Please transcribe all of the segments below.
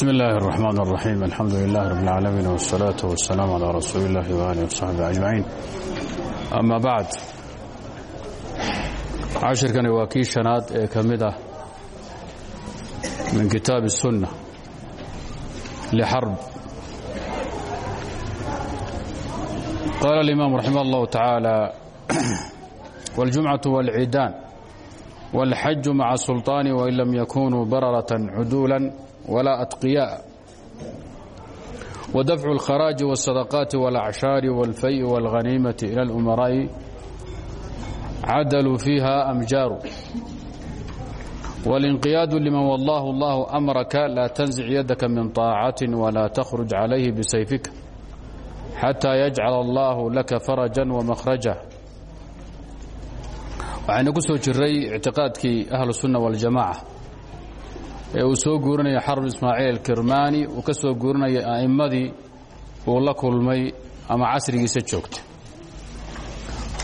بسم الله الرحمن الرحيم الحمد لله رب العالمين والصلاة والسلام على رسول الله وآله وصحبه أجمعين أما بعد cashirkani waa kii shanaad ee ka mid ah min kitaabi الsunة لxرب قال الإمام رحمه الله تعالى والجمعة والعيدان والحج مع السلطان وإن لم يكونوا بررة عدولا ولا أتقياء ودفع الخراج والصدقات والأعشار والفيء والغنيمة إلى الأمراء عدلوا فيها أمجار والانقياد لمن والله الله أمرك لا تنزع يدك من طاعة ولا تخرج عليه بسيفك حتى يجعل الله لك فرجا ومخرجا waxaynu ku soo jiray ictiqaadkii ahlu sunna waljamaaca ee uu soo guurinaya xarb ismaaciil alkirmaani uu ka soo guurinaya a'immadii uu la kulmay ama casrigiisa joogta.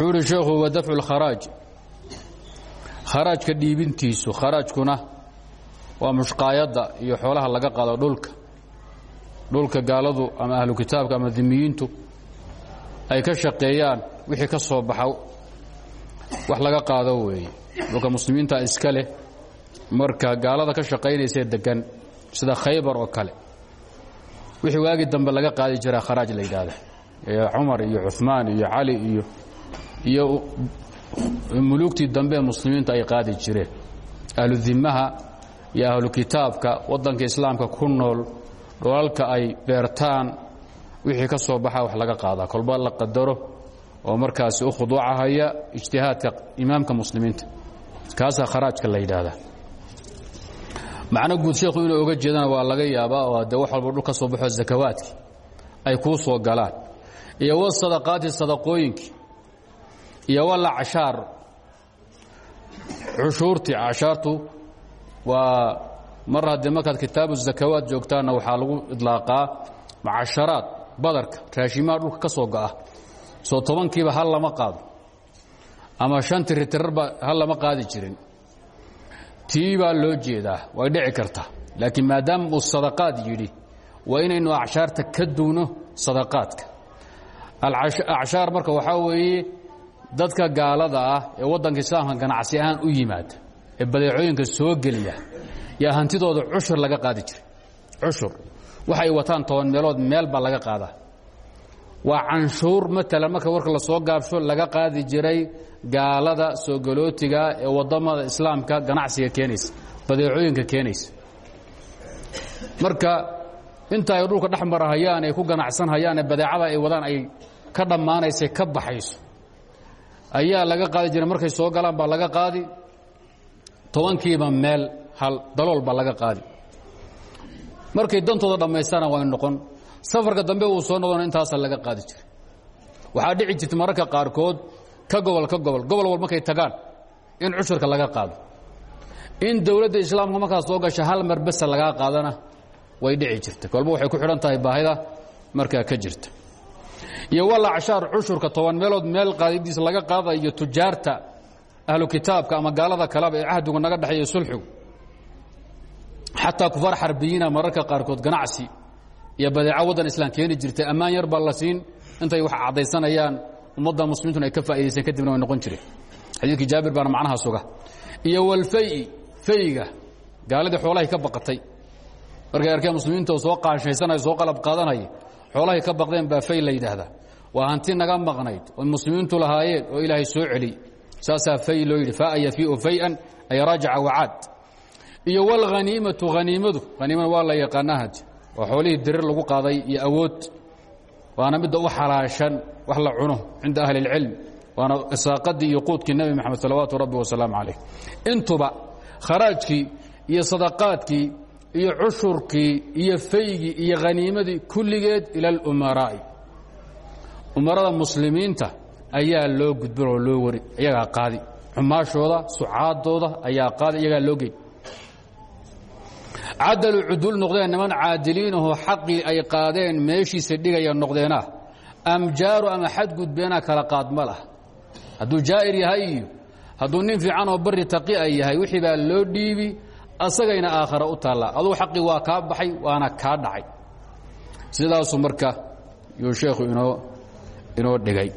Wuxuu sheekhu wa dafcu lkharaaj kharaajka dhiibintiisu kharaajkuna waa mushqaayadda iyo xoolaha laga qaado dhulka. Dhulka gaaladu ama ahlu kitaabka ama dimiyiintu ay ka shaqeeyaan wixii ka soo baxa wax laga qaado weeye. Dhulka muslimiinta iska leh marka gaalada ka shaqaynaysae degan sida khaybar oo kale wixii waagii dambe laga qaadi jiraa kharaaj la yidhaahda cumar iyo cumaan iyo cali iyo iyo muluugtii dambe ee muslimiintu ay qaadi jireen. Ahlu dimaha iyo ahlu kitaabka waddanka islaamka ku nool dholalka ay beertaan wixii ka soo baxa wax laga qaadaa kolba la qadaro oo markaasi u khuduucahaya ijtihaadka imaamka muslimiinta. Kaasaa kharaajka la yidhaahdaa macno guud sheekhu inuu oga jeedana waa laga yaabaa oo de wax walba dhul ka soo baxo zakawaadkii ay kuu soo galaan. Iyo wa sadaqaati sadaqooyinkii iyo wal acshaar cushuurtii acshaartu waa mar haddii markaad kitaabu zakawaad joogtaanna waxaa lagu idlaaqaa macasharaad badarka raashimaha dhulka ka soo go'a soo tobankiiba hal lama qaado. Ama shantii ritirarba hal lama qaadi jirin tii baa loo jeedaa way dhici karta laakiin maadaama uu sadaqaad yidhi waa inaynu acshaarta ka duwno sadaqaadka. Acshaar marka waxaa weeye dadka gaalada ah ee waddanka islaamka ganacsi ahaan u yimaada ee badeecooyinka soo geliya yaa hantidooda cushur laga qaadi jiray. Cushur. Waxay wataan toban meelood meel laga qaadaa waa canshuur maalan marka warka la soo gaabsho laga qaadi jiray gaalada soo galootiga ee waddamada islaamka ganacsiga keenaysa badeecooyinka keenaysa. Marka inta ay dhulka dhex marahayaan ay ku ganacsan hayaane badeecada ay wadaan ay ka dhammaanaysa ka baxayso ayaa laga qaadi jiray. Markay soo galaan baa laga qaadi. Tobankiiba meel hal dalool baa laga qaadi. Markay dantooda dhammaystaana way noqon safarka dambe uu soo noqdona intaasa laga qaadi jiray. Waxaa dhici jirta mararka qaarkood ka gobol ka gobol gobol wal markay tagaan in cushurka laga qaado. In dowladda islaamka markaas soo gasha hal mar besa lagaa qaadana way dhici jirta. Kolba waxay ku xidhan tahay baahida markaa ka jirta. Iyo wal acshaar cushurka toban meelood meel qaadidiisa laga qaada iyo tujaarta ahlu kitaabka ama gaalada kaleba ee cahdigu naga dhexeeya sulxigu xataa kufaar xarbiyiina mararka qaarkood ganacsi iyo badeeco waddan islaam keeni jirtay ammaan yar baa la siin. Intay wax caddaysanayaan ummadda muslimiintuna ay ka faa'idaysteen kadibna way noqon jireen. Xadiidkii jaabir baana macnaha suga iyo walfayi fayiga gaaladii xoolahay ka baqatay. Markay arkeen muslimiinta soo qaanshaysanaya soo qalab qaadanaya xoolahay ka baqdeen baa fay la yidhaahdaa. Waa hanti naga maqnayd oo muslimiintu lahaayeen oo ilaahay soo celiy saasaa fay loo yidhi fa'a yafii'u fay-an ay raajaca wacaad iyo walhaniimatu haniimadu haniimada waa la yaqaanaa had waa xoolihii dirir lagu qaaday iyo awood waana midda u xalaashan wax la cuno cinda ahli اlcilm waana isaaqadii iyo quudkii nebi moxamed salawaatu rabbi wasalaamu calayh. Intuba kharaajkii iyo sadaqaadkii iyo cushurkii iyo faygii iyo haniimadii kulligeed ila اlumaraa'i umarada muslimiinta ayaa loo gudban oo loo wari iyagaa qaadi. Xumaashooda sucaadooda ayaa qaadi iyagaa loo gey cadalu cudul noqdeen niman caadiliinahoo xaqii ay qaadeen meeshiisa dhigaya noqdeenah amjaaru ama xadgudbeenaa kala qaad ma lah. Hadduu jaa'ir yahay iyo hadduu nin fiican oo bari taqi a yahay wixii baa loo dhiibi asagayna aakhara u taallaa adugu xaqii waa kaa baxay waana kaa dhacay. Sidaasuu marka yuu sheekhu inoo inoo dhigay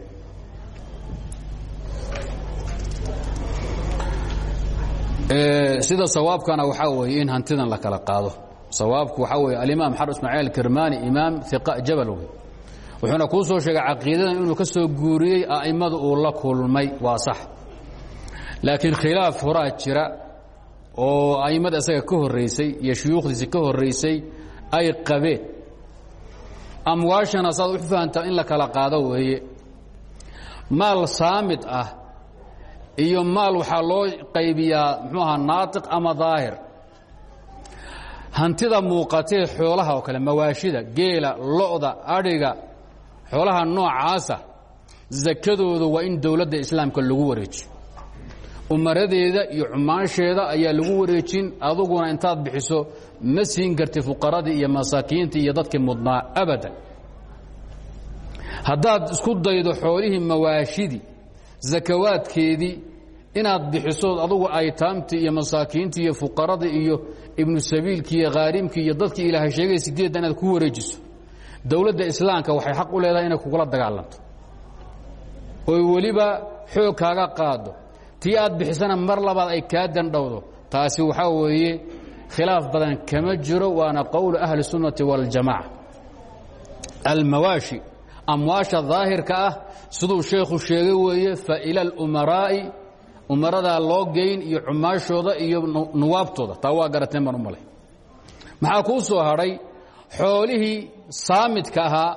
sida sawaabkana waxaa weeye in hantidan la kala qaado. Sawaabku waxaa weeye alimaam xar ismaaciil kirmani imaam iqa jabal wey wuxuuna kuu soo sheegay caqiidadan inuu ka soo guuriyey a'immadu uu la kulmay waa sax. Laakiin khilaaf horaa jira oo a'immada isaga ka horraysay iyo shuyuukhdiisi ka horraysay ay qabeen. Amwaashana saad u fahantaa in la kala qaado weeye. Maal saamid ah iyo maal waxaa loo qaybiyaa muxuu ahaa naatiq ama daahir? Hantida muuqatee xoolaha oo kale mawaashida geela lo'da adhiga xoolaha noocaasa sakadooda waa in dowladda islaamka lagu wareejiyo. Umaradeeda iyo cumaansheeda ayaa lagu wareejin aduguna intaad bixiso ma siin karti fuqaradii iyo masaakiintii iyo dadkii mudnaa abadan. Haddaad isku daydo xoolihii mawaashidii zakawaadkeedii inaad bixisood adugu aytaamtii iyo masaakiintii iyo fuqarada iyo ibnu sabiilkii iyo khaarimkii iyo dadkii ilaahay sheegaya sideedda inaad ku wareejiso. Dowladda islaamka waxay xaq u leedahay inay kugula dagaalanto. Oy weliba xoog qaado. Tii aad bixisana mar labaad ay kaa dandhowdo. Taasi waxaa weeye khilaaf badan kama jiro waana qowl ahli sunnati waljamaca almawaashi amwaasha daahirka ah siduu sheekhu sheegay weeye faila اlumaraa'i umaradaa loo geyn iyo cumaashooda iyo nuwaabtooda. Taa waa garateen baan u malay. Maxaa kuu soo hadhay? Xoolihii saamidka ahaa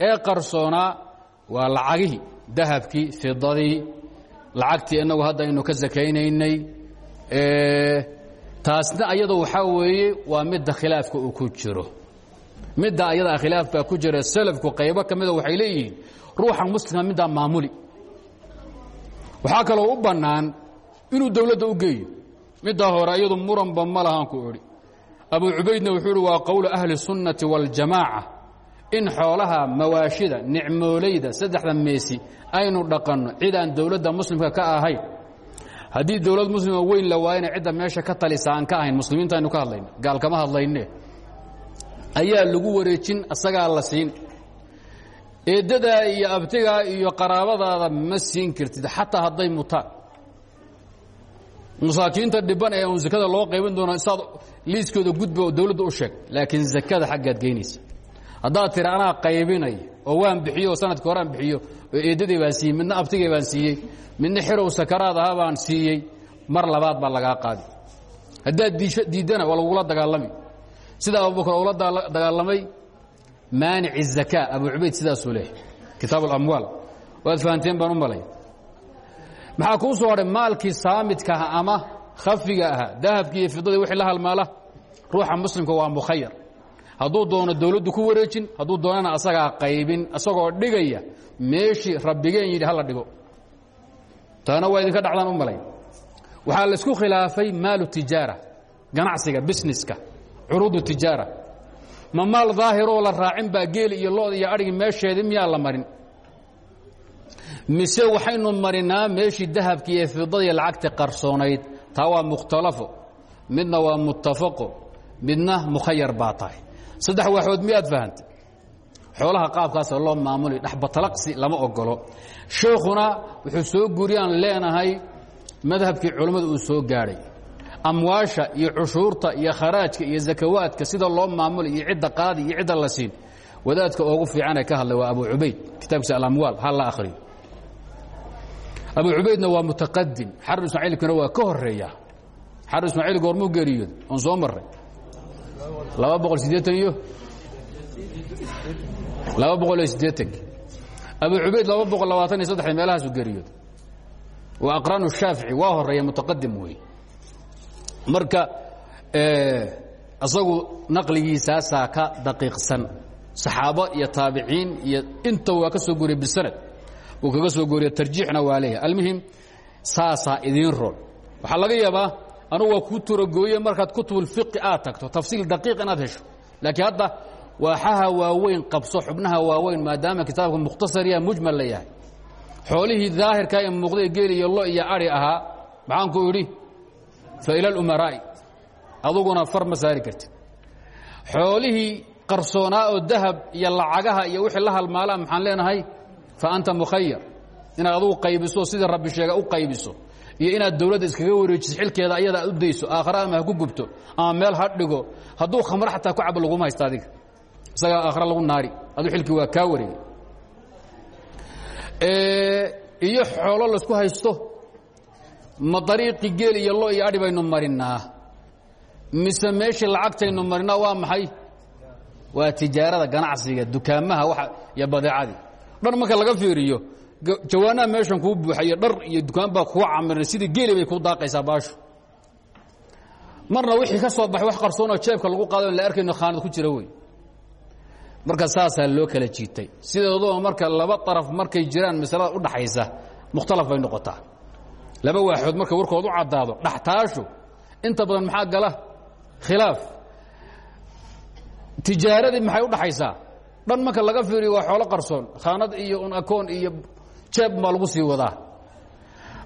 ee qarsoonaa waa lacagihii dahabkii fidadii lacagtii inagu hadda aynu ka sakaynaynay taasna ayado waxaa weeye waa midda khilaafka uu ku jiro middaa iyadaa khilaaf baa ku jira salafku qaybo ka mida waxay leeyihiin ruuxan muslimka middaa maamuli. Waxaa kaloo u bannaan inuu dawladda u geeyo. Middaa hore iyadu muranba ma lahaan ku idhi abu cubaydna wuxuu idhi waa qowlu ahli sunnati waاljamaaca in xoolaha mawaashida nicmoolayda saddexda meesi aynu dhaqanno cid aan dawladda muslimka ka ahayn haddii dawlad muslima weyn la waayana cidda meesha ka talisa aan ka ahayn muslimiinta aynu ka hadlayna gaal kama hadlayne ayaa lagu wareejin asagaa la siin. Eeddadaa iyo abtigaa iyo qaraabadaada ma siin kartid xataa hadday mutaan. Masaakiinta dhiban ee un sakada loo qaybin doono saad liiskooda gudba oo dowladda u sheeg laakiin sakada xaggaad geynaysa haddaad tiri anaa qaybinay oo waan bixiyo oo sannadkii horaan bixiyo oo eeddadii baan siiyey midna abtigay baan siiyey midna xirow sakaraad aha baan siiyey mar labaad baa lagaa qaadi. Haddaad diiddana waa lagula dagaalami sida abubakar ula dagaalamay maanic الزakaa abu cubayd sidaasuu leehay kitaab اlamwaal waad fahanteen baan u malay maxaa kuu soo hadhay maalkii saamidka aha ama khafiga ahaa dahabkii iyo fidadii wixii la halmaala ruuxa muslimka waa mukhayar hadduu doono dowladdu ku wareejin hadduu doonana asagaa qaybin asagoo dhigaya meeshii rabbigeen yidhi hala dhigo taana waa idinka dhacdaan u malay waxaa laisku khilaafay maalu tijaara ganacsiga busineska curuudu tijaara. Ma maal daahiroo la raacin baa geeli iyo lo'da iyo adhigi meesheedii miyaa la marin? Mise waxaynu marinaa meeshii dahabkii iyo fidadii lacagta qarsoonayd? Taa waa mukhtalafo. Midna waa muttafaqo. Midna mukhayar baa saddex waxood miyaad fahantay xoolaha qaabkaasa loo maamuli dhexbatalaqsi lama ogolo sheekhuna wuxuu soo guriyaan leenahay madhabkii culammadu uu soo gaadhay amwaasha iyo cushuurta iyo kharaajka iyo zakawaadka sida loo maamuli iyo cidda qaadi iyo cidda la siin. Wadaadka oogu fiicanee ka hadlay waa abu cubayd kitaabkiisa alamwaal ha la akhriyo. Abu cubaydna waa mutaqadim xarb ismaaciilkuna waa ka horreeya xarb ismaaciil goormuu geeriyooday oon soo marray. Laba boqol siddeetan iyo laba boqol iyo siddeetanki abu cubayd laba boqol labaatan iyo saddexda meelahaasu geeriyooday waa aqraan shaafici waa horreeya mutaqadim weeye marka isagu naqligiisaasaa ka daqiiqsan. Saxaabo iyo taabiciin iyo inta waa ka soo guriya bisanad uu kaga soo gooriya tarjiixna waa leeyahay. Almuhim saasaa idiin roon. Waxaa laga yaabaa anugu waa kuu turagooye markaad kutubulfiqi aad tagto tafsiil daqiiq inaad hesho. Laakiin hadda waaxaha waaweyn qabso xubnaha waaweyn maadaama kitaabka mukhtasariya mujmal la yahay xoolihii daahirkaa ee muuqday geeli iyo lo iyo ari ahaa maxaan ku idhi fa ila alumaraa'i aduguna far ma saari kartid xoolihii qarsoonaa oo dahab iyo lacagaha iyo wixii la halmaalaa maxaan leenahay fa anta mukhayar inaad adugu qaybiso sidii rabbi sheega u qaybiso iyo inaad dawladda iskaga wareejiso xilkeeda ayada aad u dayso aakhare ama ha ku gubto ama meel ha dhigo hadduu khamro xataa ku cabo laguma haysta adiga isagaa aakhare lagu naari adu xilkii waa kaa wareegay iyo xoolo la isku haysto ma dariiqi geel iyo lo iyo adhi baynu marinaa mise meeshii lacagtaynu marinaa waa maxay? Waa tijaarada ganacsiga dukaamaha waa iyo badeecadii. Dhar marka laga fiiriyo jawaanaha meeshan kuu buuxayo dhar iyo dukaan baa kuu camiran sidii geeli bay kuu daaqaysaa baashu. Marna wixii ka soo baxay wax qarsoonoo jeebka lagu qaado la arkayno khaanad ku jira wey. Marka saasaa loo kala jiitay. Sideeduba marka laba araf markay jiraan masalada udhaxaysa mukhtalaf bay noqotaa laba waaxood marka warkood u caddaado dhaxtaashu inta badan maxaa gala? Khilaaf. Tijaaradii maxay udhaxaysaa dhan marka laga fiiriyo waa xoolo qarsoon. Khaanad iyo un akoon iyo jeeb baa lagu sii wadaa.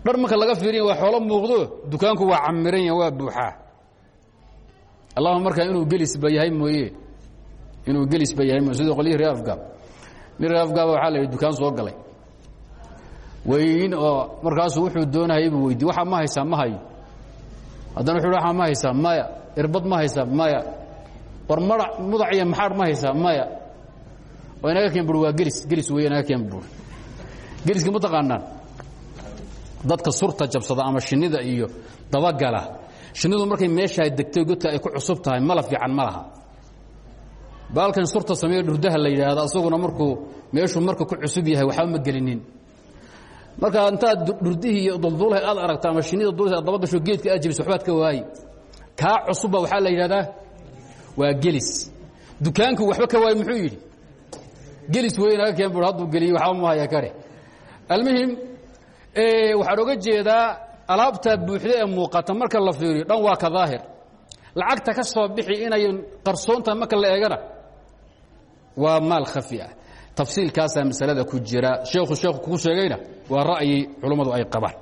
Dhan marka laga fiiriya waa xoolo muuqdo dukaanku waa camiran ya waa buuxaa allahuma markaa inuu gelisba yahay mooye. Inuu gelisba yahay mooye. Sida qolyihii reer afgaab nin reer afgaaba waxaa la yidhi dukaan soo galay weyn oo markaasuu wuxuu doonayay buu weydiy waxaa ma haysaa ma hayo. Haddana wuxu waa ma haysaa maya irbad ma haysaa maya war madac mudac iyo maxaar ma haysaa maya oo inaga keen bur waa gelis gelis wey inaga keen bur geliska ma taqaanaan. Dadka surta jabsada ama shinnida iyo dabagala shinnidu markay meeshaa degtay godka ay ku cusub tahay mala fiican ma laha. Baalkan surta sameeye dhurdaha la yidhaahdo asaguna markuu meeshuu marka ku cusub yahay waxba ma gelinin marka intaad dhurdihii iyo duldulaha aad aragto ama shinnida dul dabagasho geedka aad jebis waxbaad ka waayi kaa cusubba waxaa la yidhahdaa waa gelis. Dukaanku waxba ka waaye muxuu yidhi? Gelis wey naga keen bur hadduu geliyey waxba ma haya kare. Almuhim waxaan oga jeedaa alaabtaa buuxda ee muuqata marka la fiiriyo dhan waa ka daahir. Lacagta ka soo bixi inay qarsoontahay marka la eegana waa maal khafi ah tafsiilkaasaa masalada ku jira. Sheekhu sheekhu kuu sheegayna? Waa ra'yi culummadu ay qabaan.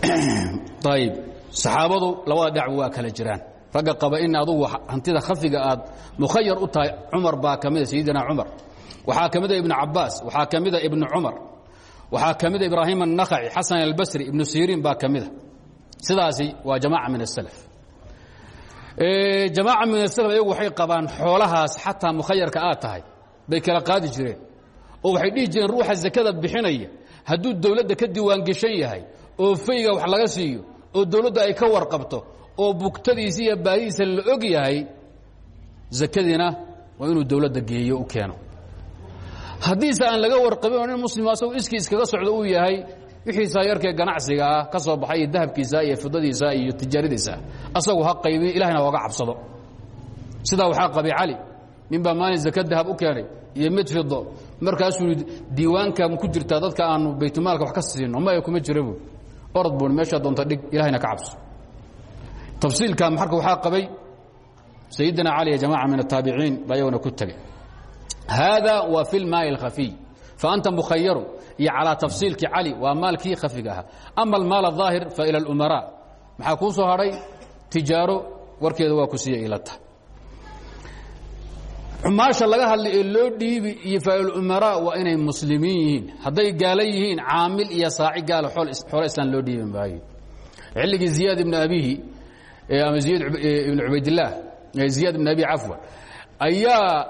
Ayib saxaabadu labada dhinac waa kala jiraan. Ragga qaba in adugu hantida khafiga aad mukhayar u tahay cumar baa ka mida sayidina cumar. Waxaa ka mida ibnu cabaas waxaa ka mida ibnu cumar. Waxaa ka mida ibraahim الnakhaci xasan albasri ibnu siriin baa ka mida. Sidaasi waa jamaaca min asalaf jamaaca min asalaf ayagu waxay qabaan xoolahaas xataa mukhayarka aad tahay. Bay kala qaadi jireen. Oo waxay dhihi jireen ruuxa zakada bixinaya. Hadduu dowladda ka diiwaangeshan yahay oo fayga wax laga siiyo oo dowladda ay ka warqabto oo bugtadiisa iyo baahidiisa la og yahay zakadiina waa inuu dowladda geeyo u keeno. Haddiise aan laga warqabin oo nin muslima asagoo iskii iskaga socdo uu yahay wixiisaa yarkee ganacsiga ah ka soo baxay iyo dahabkiisa iyo fidadiisa iyo tijaaradiisa. Asagu ha qaybiyo ilahna oga cabsado. Sidaa waxaa qabay cali nin baa maalin zaka dahab u keenay iyo mid fido markaasuu diiwaanka ku jirtaa dadka aanu baytulmaalka wax ka siino maya kuma jira bu orod buui meeshaa doonta dhig ilahayna ka cabso. Tafsiilka marka waxaa qabay sayidina cali jamaca min ataabiciin baa iyaguna ku tegay hada wa fi lmaai اlkhafiy faanta mukhayaru iyo calىa tafsiilki cali waa maalkii khafiga ahaa ama almaal الظaahir failى اlumaraa maxaa kuu soo hadhay tijaaro warkeeda waa ku siiya ilata xumaasha laga hadlay ee loo dhiibi iyo faa'ilumaraa waa inay muslimiin yihiin hadday gaala yihiin caamil iyo saaci gaala xoolo islaan loo dhiibi maayo xilligii ziyaad ibn abihi ama ziyad ibn cubaydillaah ziyaad ibn abi cafwan ayaa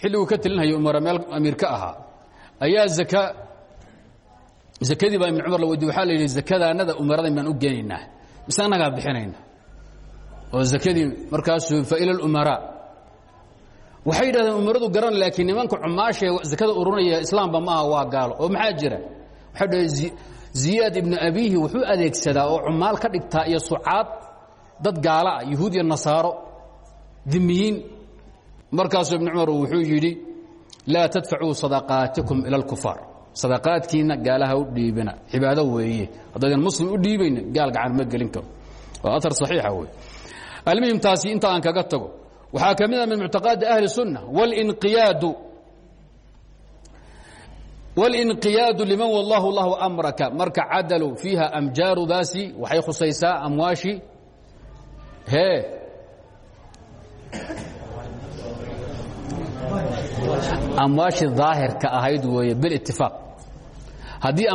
xilliguu ka telinhaya umara meel amiir ka ahaa ayaa zaka zakadii baa ibn cumar la weydiy waxaa la yidhi zakadaanada umaradan baan u geenaynaa mise annagaa bixinayna. Oo zakadii markaasuu faila اlumaraa waxay yidhahdeen umaradu garan laakiin nimanka cumaashee zakada ururinaya islaamba maaha waa gaalo. Oo maxaa jira? Waxay dhaheen ziyaad ibnu abihi wuxuu adeegsadaa oo cumaal ka dhigtaa iyo sucaad dad gaala ah yuhuud iyo nasaaro dimiyiin. Markaasuu ibnu cumar wuxuu yidhi laa tadfacuu sadaqaatikum ila alkufaar. Sadaqaadkiinna gaalaha u dhiibina. Cibaado weeye. Haddaydan muslim u dhiibayna gaal gacan ma gelin karo. Waa aar saxiixa wey almuhim taasi inta aan kaga tago waxaa ka mid a min muctaqaadi ahli sunna walinqiyaadu wاlinqiyaadu liman wallahu lahu amraka marka cadalu fiiha amjaaru daasi waxay khusaysaa amwaashi he amwaashii daahirka ahayd weeye bilitifaaq haddii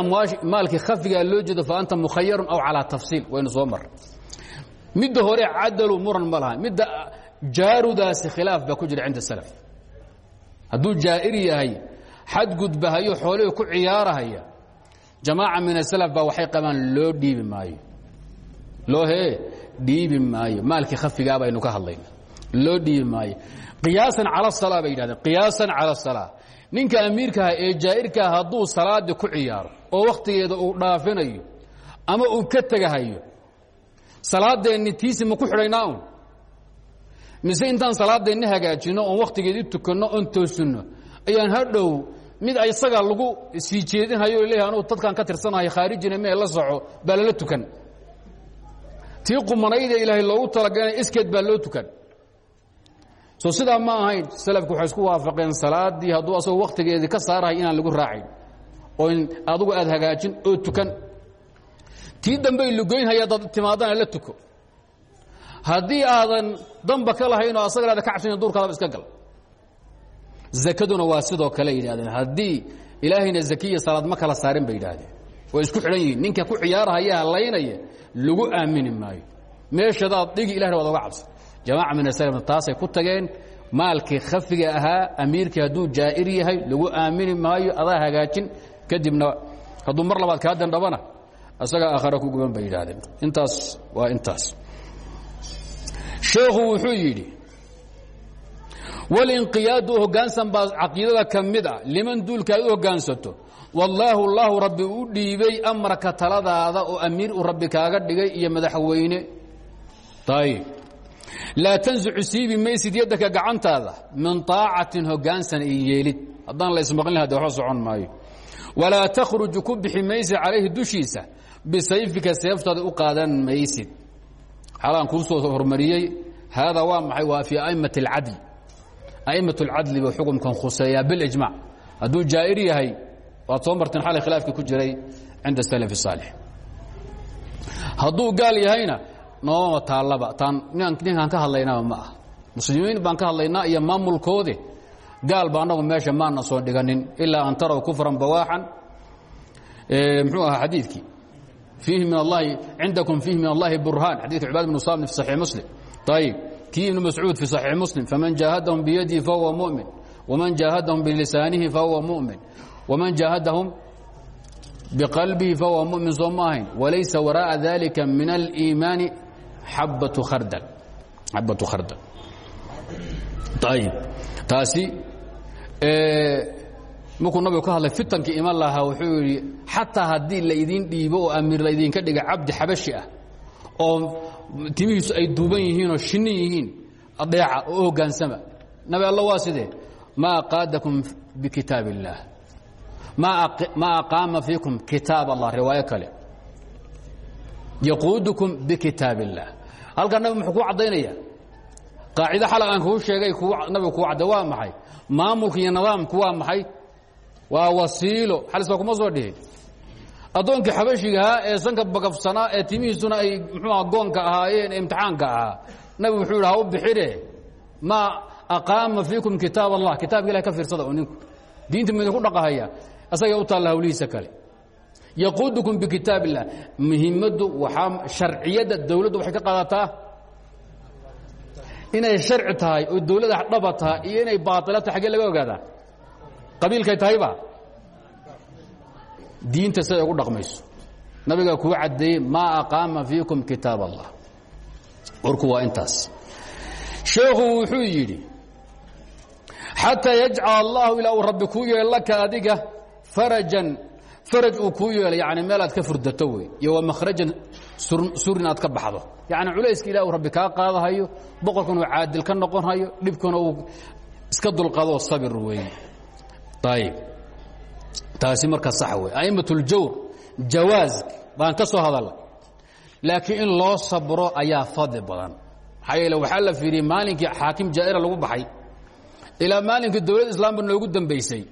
maalkii khafigaa loo jeedo fa anta mukhayarun aw calaa tafsiil waynu soo marray. Midda hore cadalu muran ma laha midda jaarudaasi khilaaf baa ku jira cinda salaf. Hadduu jaa'ir yahay xadgudbahayo xoolihii ku ciyaarahaya jamaaca min asalaf baa waxay qabaan loo dhiibi maayo. Loo hee dhiibi maayo. Maalkii khafigaa baynu ka hadlayna loo dhiibi maayo qiyaasan cala salaa bay yidhahdeen qiyaasan cala salaa. Ninka amiirkaha ee jaa'irkaha hadduu salaadii ku ciyaaro oo wakhtigeeda uu dhaafinayo ama uu ka tegahayo salaadeenni tiisi ma ku xidhaynaa un mise intaan salaadeenni hagaajinno oon wakhtigeedii tukanno oon toosinno ayaan hadhow mid isaga lagu sii jeedinhayo leeyahay anugu dadkaan ka tirsanahay khaarijina mee la soco baa lala tukan. Tii qumanayda ilaahay loogu talagalay iskeed baa loo tukan soo sidaa ma ahayn salafku waxay isku waafaqeen salaadii hadduu asagoo wakhtigeedii ka saarahay inaan lagu raacayn oo adugu aad hagaajin oo tukan. Tii dambey lugoynhaya adaad timaadana la tuko. Haddii aadan damba ka lahayn oo asagana aada ka cabsanayn duurkaadaba iska gal. Zakaduna waa sidoo kale yidhahdeen haddii ilaahayna zakiya salaad ma kala saarin bay yidhaahdeen. Way isku xidhan yihiin. Ninka ku ciyaarahaya halaynaya lagu aamini maayo. Meeshadaad dhigi ilahna waad oga cabsa jamaaca min aslm taasay ku tageen maalkii khafiga ahaa amiirkii hadduu jaa'ir yahay lagu aamini maayo adaa hagaajin kadibna hadduu mar labaad kaa dandhabana asagaa aakhara ku guban bay yidhaahdeen intaas waa intaas sheekhu wuxuu yidhi walinqiyaadu hoggaansan baa caqiidada ka mid a liman duulka aad u hoggaansato wallaahu llaahu rabbi u dhiibay amarka taladaada oo amiir uu rabbi kaaga dhigay iyo madaxweyne ayib laa tansucu siibi maysid yaddaka gacantaada min طaacatin hoggaansan iyo yeelid haddaan la ismaqlin laha de waxba socon maayo walaa takhruju ku bixi maysid calayhi dushiisa bisayfika seeftaada u qaadan maysid xalaan kuu soo hormariyey haadaa waa maxay waa fii a'immati اlcadl a'imaة اlcadli buu xukumkan khuseeyaa bilijmac hadduu jaa'ir yahay waad soo marteen xalay khilaafkii ku jiray cinda salaf الsaalix hadduu gaal yahayna noomama taallaba taan ninkaan ka hadlaynaba ma ah muslimiin baan ka hadlaynaa iyo maamulkoode gaal ba annagu meesha maana soo dhiganin ilaa an taraw kufran bawaaxan. Muxuu ahaa xadiidkii? Fiihi min allahi cindakum fiihi min allahi burhaan. Xadidka cibaad bnu saamni fi saxiix muslim. Ayib kii ibnu mascuud fi saxiix muslim faman jaahadahum biyadihi fahuwa mu'min. Waman jaahadahum bilisaanihi fahuwa mu'min. Waman jaahadahum biqalbihi fahuwa mu'min soo ma ahayn. Walaysa waraa'a dalika min aliimaani xabatu khardal xabatu khardal. Ayib taasi markuu nabigu ka hadlay fitankii iman lahaa wuxuu yidhi xataa haddii laydin dhiibo oo amiir laydinka dhiga cabdi xabashi ah oo timihiisu ay duuban yihiinoo shinni yihiin adeeca oo hoggaansama nabi alla waa sidee? Maa qaadakum bikitaab illaah ma aqaama fiikum kitaab allah riwaayo kale. Yaquudukum bikitaab illaah halkaa nabi muxuu kuu caddaynaya? Qaacido xala aan kuu sheegay nabigu kuu cadday waa maxay? Maamulka iyo nidaamku waa maxay? Waa wasiilo. Xalisba kuma soo dhihin addoonkii xabashigahaa ee sanka bagafsanaa ee timihiisuna ay muxuuha goonka ahaayeen ee imtixaanka ahaa. Nabigu wuxuu yidhi ha u bixine maa aqaama fiikum kitaab allah. Kitaabka ilahi ka fiirsada oo ninku. Diinta ma idinku dhaqahaya asagay u taalla hawlihiisa kale yaquudukum bikitaab illah muhiimaddu waxaa dawladdu waxay ka qaadataa? Inay sharci tahay oo dawladda dhaba iyo inay baaila tahay xaggee laga ogaadaa? Qabiilkay tahayba diinta siday ugu dhaqmayso. Nabigaa kuu caddeeyey maa aqaama fiikum kitaab allah warku waa sheekhu wuxuu yidhi xataa yajcal allahu ilaa uu rabbi adiga farajan faraj uu kuu yeelo yani meel aad ka furdato wey iyo wa makhrajan surin aad ka baxdo. Yani culayska ilah uu rabbi kaa qaadahayo boqorkan uu caadil ka noqon hayo dhibkana uu iska dulqadoo sabir weeye ayib taasi marka sax wey a'imat اljawr jawaaz baan ka soo hadalay. Laakiin in loo sabro ayaa fadli badan. Maxaa yeele waxaa la fiiriyey maalinkii xaakim jaa'ira lagu baxay. Ilaa maalinkii dowlad islaamba noogu dambaysay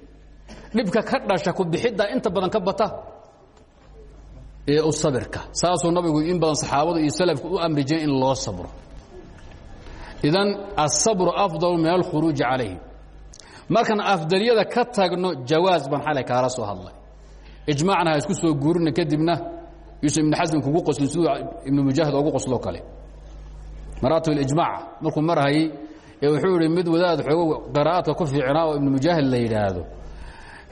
dhibka ka dhasha ku bixidda inta badan ka bata ee u sabirka. Saasuu nabigu in badan saxaabadu iyo salafku u amri jireen in loo sabro. Idan asabru afdalu min alkhuruuji calayhi markaan afdaliyada ka tagno jawaas baan xalay kaala soo hadlay. Ijmaacna ha isku soo guurina kadibna yuusuf ibn xasan kugu qoslin siduu ibnu mujaahid ogu qosloo kale. Maraatib اlijmaac markuu marhayey ee wuxuu ihi mid wadaad xoogo qiraa'aadka ku fiicnaa oo ibnu mujaahid la yidhaahdo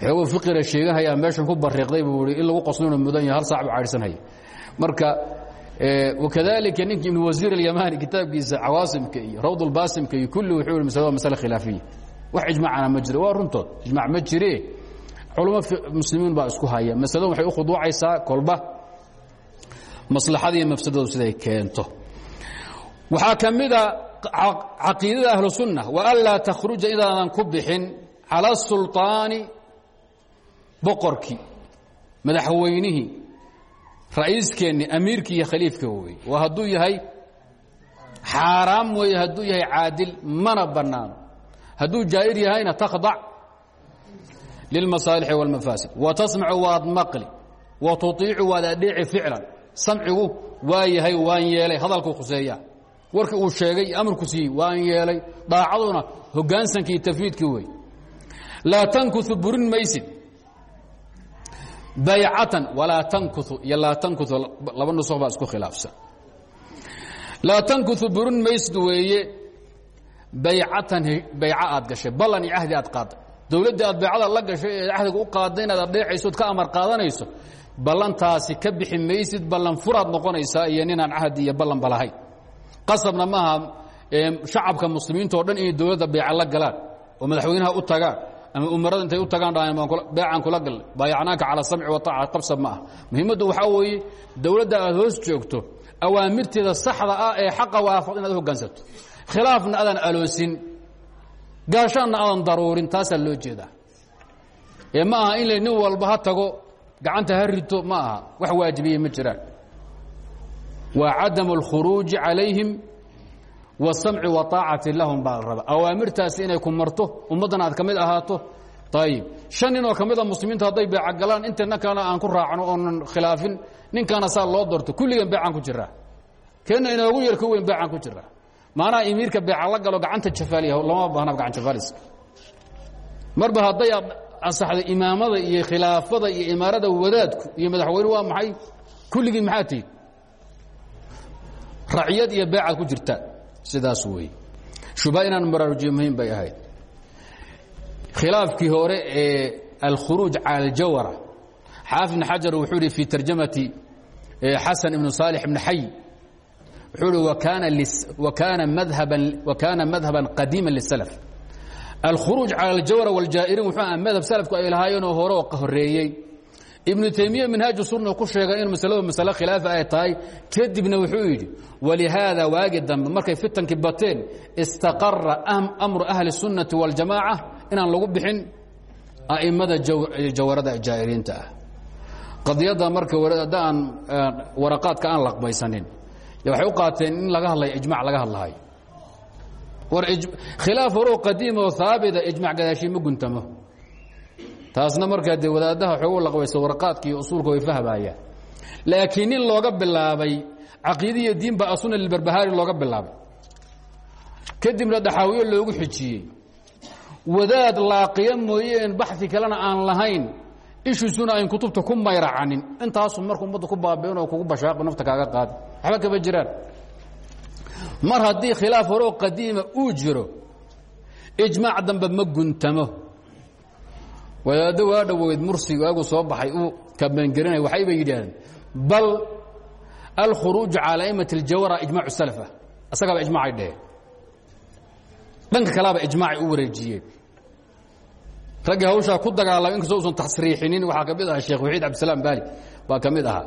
xoogo fiqira sheegahayaa meeshan ku bariiqday buu i in lagu qoslino mudan yahay hal saac buu caydhsanhaya marka wakadalika ninki ibnu wasiir alyamani kitaabkiisa cawaasimka iyo rawd ulbaasimka iyo kulli wuxuu ihi masale waa wax ijmaacana ma jiro waa runtood ijmac ma muslimiin baa isku haya. Masaladu waxay u khuduucaysaa kolba maslaxada iyo mafsadadu siday keento. Waxaa ka mida caqiidada ahlu sunna waanlaa takhruja idaadan ku bixin cala boqorkii madaxweynihii ra'iiskeenni amiirkii iyo khaliifka wey waa hadduu yahay xaaraam weeye hadduu yahay caadil mana bannaano hadduu jaa'ir yahayna takhdac lilmasaalixi wاlmafaasid wa tasmacu waad maqli wa tuiicu waad adheeci ficlan. Samcigu waa yahay waan yeelay hadalkuu khuseeya warkii uu sheegay amarku siiyey waan yeelay. Daacaduna hogaansankii tafwiidkii wey laa tankuu burin maysid baycatan walaa tankuu iyo laa tankuu laba nusq baa isku khilaafsan. Laa tankuu burin maysid weeye baycatan bayco aad gashay ballan iyo cahdi aad qaaday dowladdii aad baycada la gashay ee cahdiga u qaaday inaad adheecayso od ka amar qaadanayso ballantaasi ka bixi maysid ballan furaad noqonaysaa iyo ninaan cahdi iyo ballanba lahayn qasabna maaha shacabka muslimiinta o dhan inay dowladda beeca la galaan oo madaxweynaha u tagaan ama umarada intay u tagaan beecaan kula galnay baayacnaanka cala samci wataaca qabsab ma ah muhiimaddu waxaa weeye aad hoos joogto awaamirteeda saxda ah ee xaqa waafaq inaad hoggaansato khilaafna aadan aloosin gaashaanna aadan daruurin taasaa loo jeedaa. Ee ma aha in la nin walba ha tago gacanta ha rito ma aha. Wax waajibiye ma jiraan. Waa cadamu اlkhuruuji calayhim wasamci waطaacati lahum baa la raba awaamirtaasi inay ku marto ummaddana aad ka mid ahaato ayib shan nin oo ka mida muslimiintu hadday beeca galaan intana kalena aan ku raacno oonan khilaafin ninkaana saa loo doorto kulligan beecaan ku jiraa keenna inoogu yar ka weyn beecaan ku jiraa maanaha imiirka beeca la galo gacanta jafaaliya lama baahna gacan jafaaliska marba hadday ansaxday imaamada iyo khilaafada iyo imaarada wadaadku iyo madaxweyne waa maxay kulligii maxaa tihi raciyad iyo beecaad ku jirta sidaas weeye shuba inaan maraarujiyo muhiim bay ahayd. Khilaafkii hore ee alkhuruuj cala aljawara xaafid ibn xajar wuxuu ihi fii tarjamati xasan ibnu saalix ibn xay wuxuu ihi wakaana madhaban qadiima lisalaf alkhuruuj cala aljawara waljaa'irin wuxuu aha madhab salafku ay lahaayeenoo hore oo horeeyey ibnu taymiya minhaaju sunna ku sheegay in masaladu masale khilaafa ay tahay. Kadibna wuxuu yidhi walihaada waagi markay fitankii bateen istaqara amru ahli sunnati waljamaaca inaan lagu bixin a'immada jawarada jaa'iriinta ah. Marka aan waraqaadka aan laqbaysanin waxay u qaateen in laga hadlayo ijmac laga hadlahayo war khilaaf horoo qadiimoo haabita ah, ijmac gadaashii ma guntamo taasna markaa dee wadaadaha xoogu laqbaysa warqaadka iyo usuulka way fahmayaan laakiin nin looga bilaabay caqiidiya diinba asuna lilbarbahaari looga bilaabay. Kadibna dhaxaawiyo loogu xijiyey. Wadaad laaqiya mooyeen baxi kalena aan lahayn ishiisuna ayn kutubta ku mayracanin intaasu marka ummadda ku baabi'in oo kugu bashaaqi nafta kaaga qaadi waxba kama jiraan. Mar haddii khilaaf horoo qadiima uu jiro ijmaac dambe guntamo wadaaddo waa dhoweyd mursi waagu soo baxay uu kabangelinay waxayba yidhaahdeen bal alkhuruuju calaa a'immati اljawara ijmacu salafah isagaaba ijmacay dheheen dhanka kalaaba ijmaacay u wareejiyeen. Raggii hawshaa ku dagaalamay inkastoo usan tasriixinin waxaa ka mid ahaa sheekh waxiid cabdisalaam baali baa ka mid ahaa.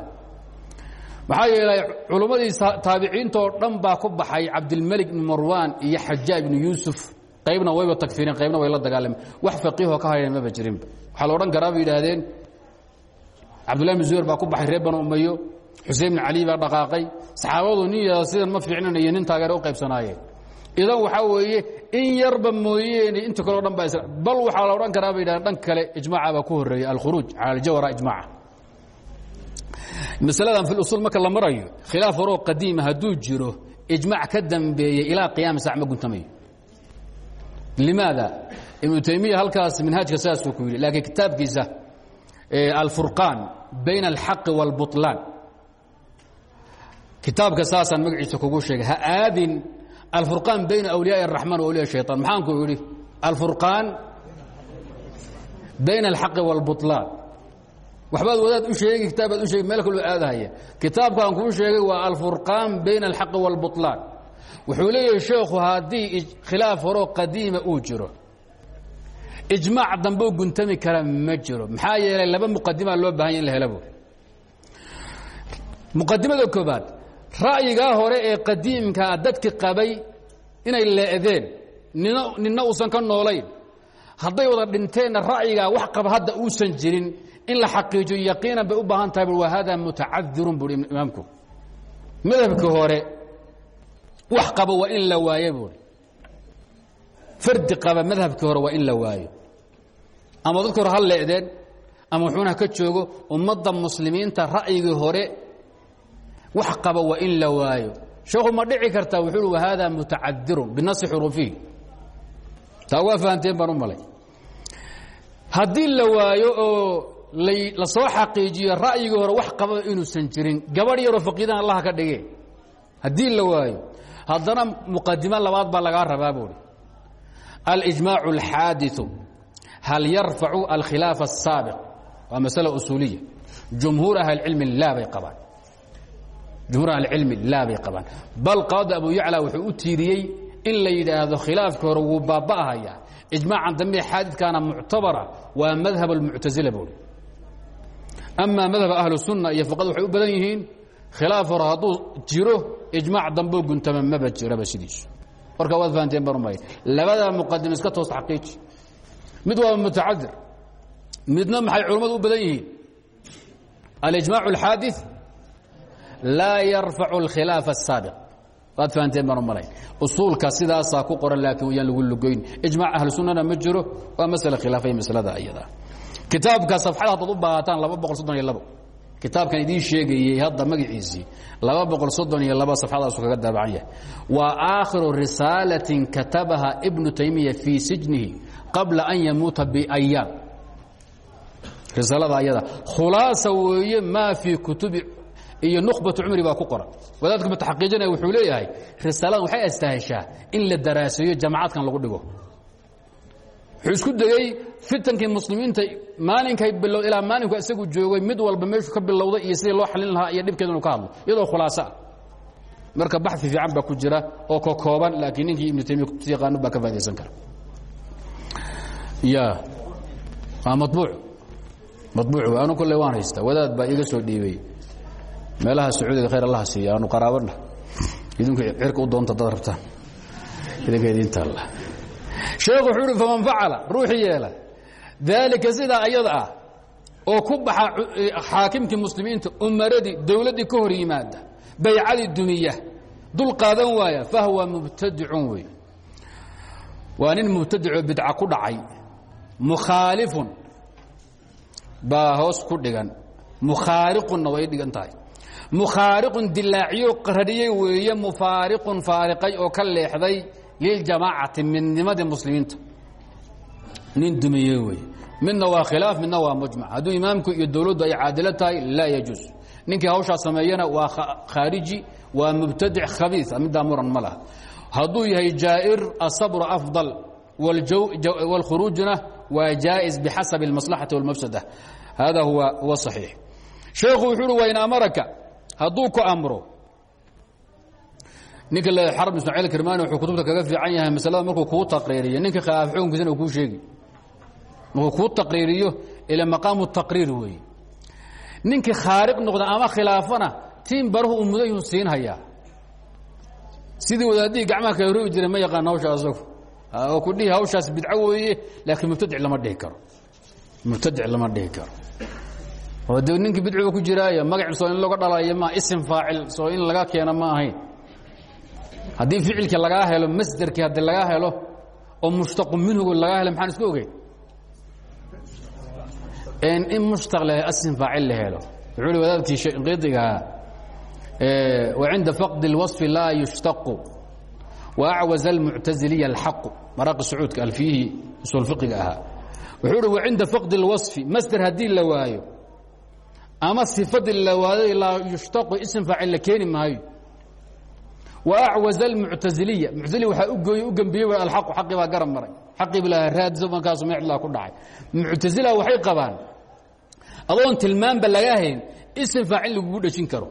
Maxaa yeelay culummadii taabiciintoo dhan baa ku baxay cabdilmelik ibn marwan iyo xajaaj ibnu yuusuf qaybna wayba tagfireen qaybna way la dagaalameen. Wax faqiihoo ka hadheen maba jirinba waxaa la odhan karaa bay yidhaahdeen cabdullahi bn zubayr baa ku baxay reer banu umayo xuseen bn cali baa dhaqaaqay. Saxaabadu nin yada sidan ma fiicnan iyo nin taageere u qaybsanaayeen. Idan waxaa weeye in yarba mooyeene inta kale o dhan baa bal waxaa la odhan karaa bay yidhahdeen dhanka kale ijmaaca baa ku horreeyey alkhuruuj cala aljawara ijmaaca. Masaladan fi usuul marka la marayo khilaaf horoo qadiima hadduu jiro ijmaac ka dambeeyey ilaa qiyaami sac ma guntamayo limaada ibnu taymiya halkaas minhaajka saasuu ku yidhi laakiin kitaabkiisa alfurqaan bayna alxaqi wاlbuطlaan kitaabka saasaan magaciisa kugu sheegay ha aadin alfurqaan bayna awliyaai الraxmaan wa awliya shayطan maxaan ku idhi alfurqaan bayna alxaqi wاlbuطlaan waxbaad wadaad u sheegi kitaabaad u sheegi meel kaloo aadahaya kitaabkaan kuu sheegay waa alfurqaan bayna alxaqi wاlbuطlaan wuxuu leeyahay sheekhu haddii khilaaf horoo qadiima uu jiro ijmaac dambeu guntami kara ma jiro. Maxaa yeelay laba muqadimaa loo bahanya in la hela bu muqadimada koobaad ra'yigaa hore ee qadiimkaa dadki qabay inay le'deen nina ninna uusan ka noolayn hadday wada dhinteenna ra'yigaa wax qaba hadda uusan jirin in la xaqiijiyo yaqiinan bay u baahan tahay bu wa hada mutacadirun buui imaamku. Madhabka hore wax qaba waa in la waayo buui fardi qaba madhabkii hore waa in la waayo. Ama dadka hore ha le'deen ama wuxuuna ka joogo ummadda muslimiinta ra'yigii hore wax qaba waa in la waayo. Sheekhu ma dhici kartaa wuxuu uhi wahada mutacadirun binasi xuruufihi taa waa fahanteen baan u malay. Haddii la waayo oo la soo xaqiijiyo ra'yigii hore wax qababa inuusan jirin gabadh yaroo faqiidahan allaha ka dhige haddii la waayo haddana muqadimo labaad baa lagaa rabaa buuhi alijmaac اlxaadiثu hal yarfacu alkhilaafa الsaabiq waa masale usuuliya jumhuur ahlicilmi laa bay qabaan jumhuur ahlicilmi laa bay qabaan bal qaadi abu yacla wuxuu u tiiriyey in la yidhaahdo khilaafka hore wuu baaba'ahaya ijmaacan dambe xaadidkaana muctabara waa madhab اlmuctasila buuhi amaa madhab ahlu sunna iyo fuqada waxay u badan yihiin khilaaf hore hadduu jiro ijmaac dambeo guntama maba jiraba sidiisu warka waad fahanteen baan umay labada muqadim iska toos xaqiiji mid waa mutacadir midna maxay culammadu u badan yihiin alijmaac اlxaadiث laa yarfacu اlkhilaafa الsaabiq waad fahanteen baan umalay usuulka sidaasaa ku qoran laakiin yaan lagu lugoyn ijmac ahlu sunnana ma jiro waa masale khilaafaya maslada iyada kitaabka safxada haddaad u baahataan laba boqol soddon iyo labo kitaabkan idiin sheegayey hadda magaciisii laba boqol soddon iyo laba safxadaasu kaga daabacan yahay. Waa aakhiru risaalatin katabaha ibnu taymiya fii sijnihi qabla an yamuuta biayaam risaalada ayada. Khulaasa weeye maa fii kutubi iyo nukhbatu cumri baa ku qoran wadaadka mutaxaqiijinaya wuxuu leeyahay risaaladan waxay astaheshaa in la daraaseeyo jamacaadkan lagu dhigo wuxuu isku degey fitankii muslimiinta maalinkay bilow ilaa maalinku isagu joogay mid walba meeshu ka bilowday iyo sidii loo xalin lahaa iyo dhibkeeda inu ka hadlo. Iyadoo khulaaso ah marka baxi fiican baa ku jira oo ka kooban laakiin ninkii ibnu taymiya kutubta yaqaano baa ka faa'idaysan kara. Ya waa mabuuc mabuuc anu kolle waan haystaa. Wadaad baa iga soo dhiibay. Meelaha sacuudiga khayr allaha siiya aanu qaraabana idinku cirka u doonta dad rabtaan idinka idinta alla sheekhu wuxuu uhi faman facala ruuxii yeela. Daalika sidaa ayada ah oo ku baxa xaakimkii muslimiinta umaradii dowladdii ka hor yimaada baycadii dumiya dul qaadan waaya fahwa mubtadicun wey. Waa nin mubtadicoo bidca ku dhacay. Mukhaalifun baa hoos ku dhigan. Mukhaariqunna way dhigan tahay. Mukhaariqun dilaaciyo radhiyey weeye mufaariqun faariqay oo ka leexday liljamaacati midnimadii muslimiinta nin dumiye wey midna waa khilaaf midna waa mujmac hadduu imaamku iyo dowladdu ay caadilo tahay laa yajuus ninkii hawshaa sameeyana waa khaariji waa mubtadic khabiia middaa muran ma laha hadduu yahay jaa'ir asabru afضal wاlkhuruujna waa jaaئis bixasabi اlmaslaxati wاlmafsada hada huwa huwa صaxiix sheekhu wuxuu uhi wain amaraka hadduu ku amro ninka le xarb ismaaciil kirmani wuxuu kutubta kaga fiican yahay masalada markuu kuu taqriiriyo. Ninka khilaaf xukunkiisana uu kuu sheegi. Markuu kuu taqriiriyo ila maqaamu taqriir weeye. Ninkii khaariq noqda ama khilaafana tiin baruhu uu mudan yuhu siin hayaa sidii wadaadihii gacmaha kala rogi jiray ma yaqaan hawsha asagu. Oo ku dhihi hawshaas bidco weeye laakiin mubtadic lama dhihi karo. Mubtadic lama dhihi karo. Oo de ninkii bidciga ku jiraayo magac soo in laga dhalayo ma isim faacil soo in laga keeno ma ahayn haddii ficilkii lagaa helo masderkii haddii lagaa helo oo mushtaqu minhugu lagaa helo maxaan isku ogeyn in mushtaq la asim faacil la helo wuxuu hi wadaadkii qidigahaa وcinda فقد الوصف laa يشتق وأعوز المعتزلية الحق maraaqi sacuudka alfiyihii usul fiqiga ahaa wuxuu uhi وcinda فقد الوصف masder haddii la waayo ama صifadii la waaday laa يuشhtaqu ism faacil la keeni maayo wacwaz اmuctaziliya muctazili waxaa ugooye u gambiyey alaqu xaqii baa garab maray. Xaqii bilaha raadso markaasu mecdlaa ku dhacay. Muctazila waxay qabaan adoon tilmaanba laga hayn isim faacil lagugu dhejin karo.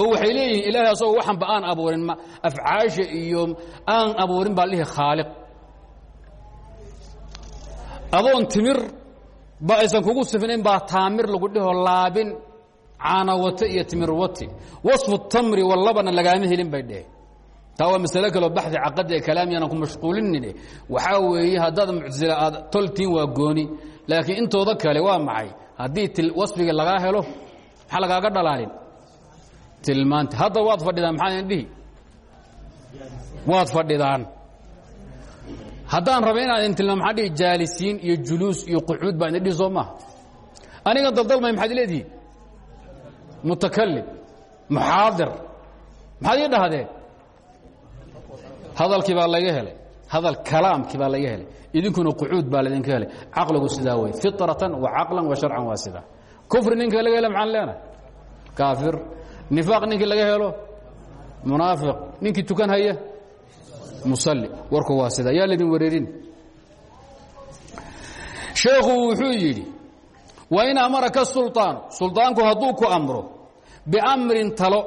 Oo waxay leeyihiin ilaahay asagoo waxanba aan abuurin afcaasha iyo aan abuurin baa dhihi khaaliq. Adoon timir ba aysan kugu sifnayn baa taamir lagu dhiho laabin caanawate iyo timirwate wasfu tamri walabana lagaama helin bay dheheen taa waa masale kaleo baxdi caqadi ee kalaami aanan ku mashquulinine waxaa weeye haddaad muctasila aad toltiin waa gooni laakiin intooda kale waa maxay? Haddii wasfiga lagaa helo maxaa lagaaga dhalaalin? Tilmaanta hadda waad fadhidaan maxaa idin dhihi? Waad fadhidaan. Haddaan raba inaan idin tilmaam maxaa dhihi? Jaalisiin iyo juluus iyo qucuud baa idin dhihi soo maaha anigan daldalmay maxaad leedihiin? Mutakalim muxaadir. Maxaad ii dhahdeen hadalkii baa laga helay hadal kalaamkii baa laga helay idinkuna qucuud baa laydinka helay caqligu sidaa wey fiطratan wa caqlan wa sharcan waa sidaa kufri ninka laga helo maxaan leenahay kaafir nifaaq ninkii laga helo munaafiq ninkii tukan haya musalli warku waa sida yaa laydin wareerin sheekhu wuxuu yidhi wain amaraka sulطaanu sulطaanku hadduu ku amro biamrin talo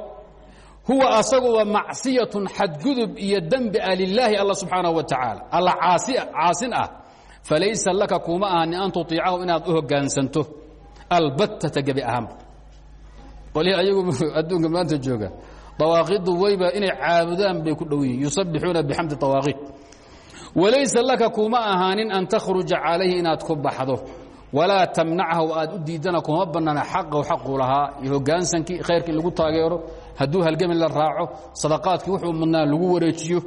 huwa asaguba macsiyatun xadgudub iyo dembi ah lilaahi alla subxaanaه wa tacaala alla caasin ah. Falaysa laka kuma ahani an tuiicahu inaad u hogaansanto. Albattata gebi ahaanba qolihii ayagu adduunka maanta jooga. Dawaaqidu weyba inay caabudaan bay ku dhow yusabbixuuna bixamdi dawaaqiid walaysa laka kuma ahaanin an takhruja calayhi inaad ku baxdo. Walaa tamnachu aad u diidana kuma banaana xaqahu xaquu lahaa. Iyo hoggaansankii khayrkii in lagu taageero hadduu halgamin la raaco sadaqaadkii wuxuu mudnaa lagu wareejiyo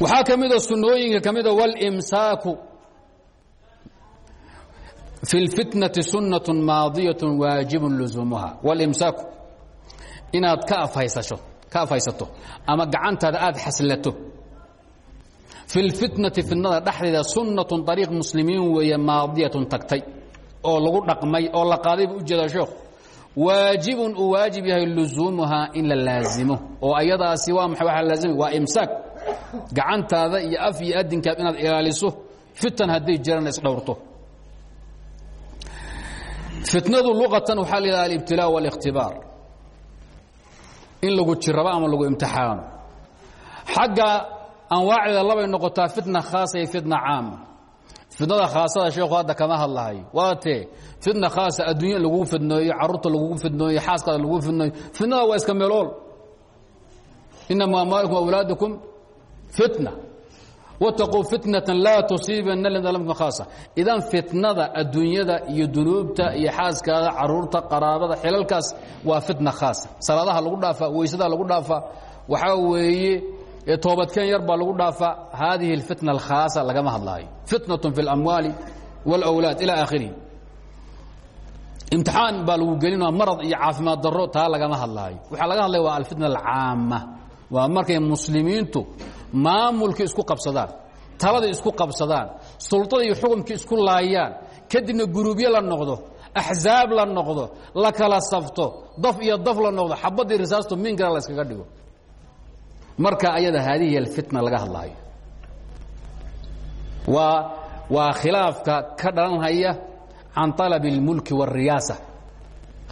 waxaa ka mida sunnooyinka ka mida wاlimsaaku fi اlfitnati sunnaة maadiyaة waajib luزumuha wاlimsaaku inaad ka afhaysasho ka afhaysato ama gacantaada aad xaslato fi اlfitnati fitnada dhexdeeda sunnaة ariiq muslimiin weeye maadiyatun tagtay oo lagu dhaqmay oo la qaaday buu ujeedaa sheekhu waajibun uu waajib yahay luزumuhaa in la laazimo oo ayadaasi waa maxay waa laazimay? Waa imsaak. Gacantaada iyo af iyo adinkaad inaad ilaaliso fitan hadday jiraan isdhowrto. Fitnadu luqatan waxaa la alibtilaa wاlikhtibaar in lagu jirabo ama lagu imtixaano. Xagga anwaacdeeda labay noqotaa fitna khaasa iyo fitna caama fitnada khaasada sheekhu hadda kama hadlahayo waa tee fitna khaasa adduunya lagugu fidnooyo carruurta lagugu fidnooyo xaaskaada lagugu fidnooyo. Fitnada waa iska meelool. Inama amwaalikum awlaadakum fitna. Wاtaquu fitnatan laa tusiibana ladina khaasa. Idan fitnada adduunyada iyo dunuubta iyo xaaskaada carruurta qaraabada xilalkaas waa fitna khaasa. Salaadaha lagu dhaafaa weysadaha lagu dhaafaa waxaa weeye toobadkeen yar baa lagu dhaafaa haadihi اlfitna alkhaasa lagama hadlaayo fitnaة fi اlamwaali wاlأwlaad ilى aakhirihi imtixaan baa lagu gelinaa marad iyo caafimaad daro taa lagama hadlaayo waxaa laga hadlaya waa alfitna alcaama waa markay muslimiintu maamulkii isku qabsadaan taladii isku qabsadaan sulطadii iyo xukumkii isku laayaan kadibna guruubyo la noqdo axzaab la noqdo la kala safto daf iyo daf la noqdo xabaddii risaasto minkana la yskaga dhigo marka ayada haadihi alfitna laga hadlaayo waa waa khilaafka ka dhalanhaya can طalab اlmulki wاriyaasa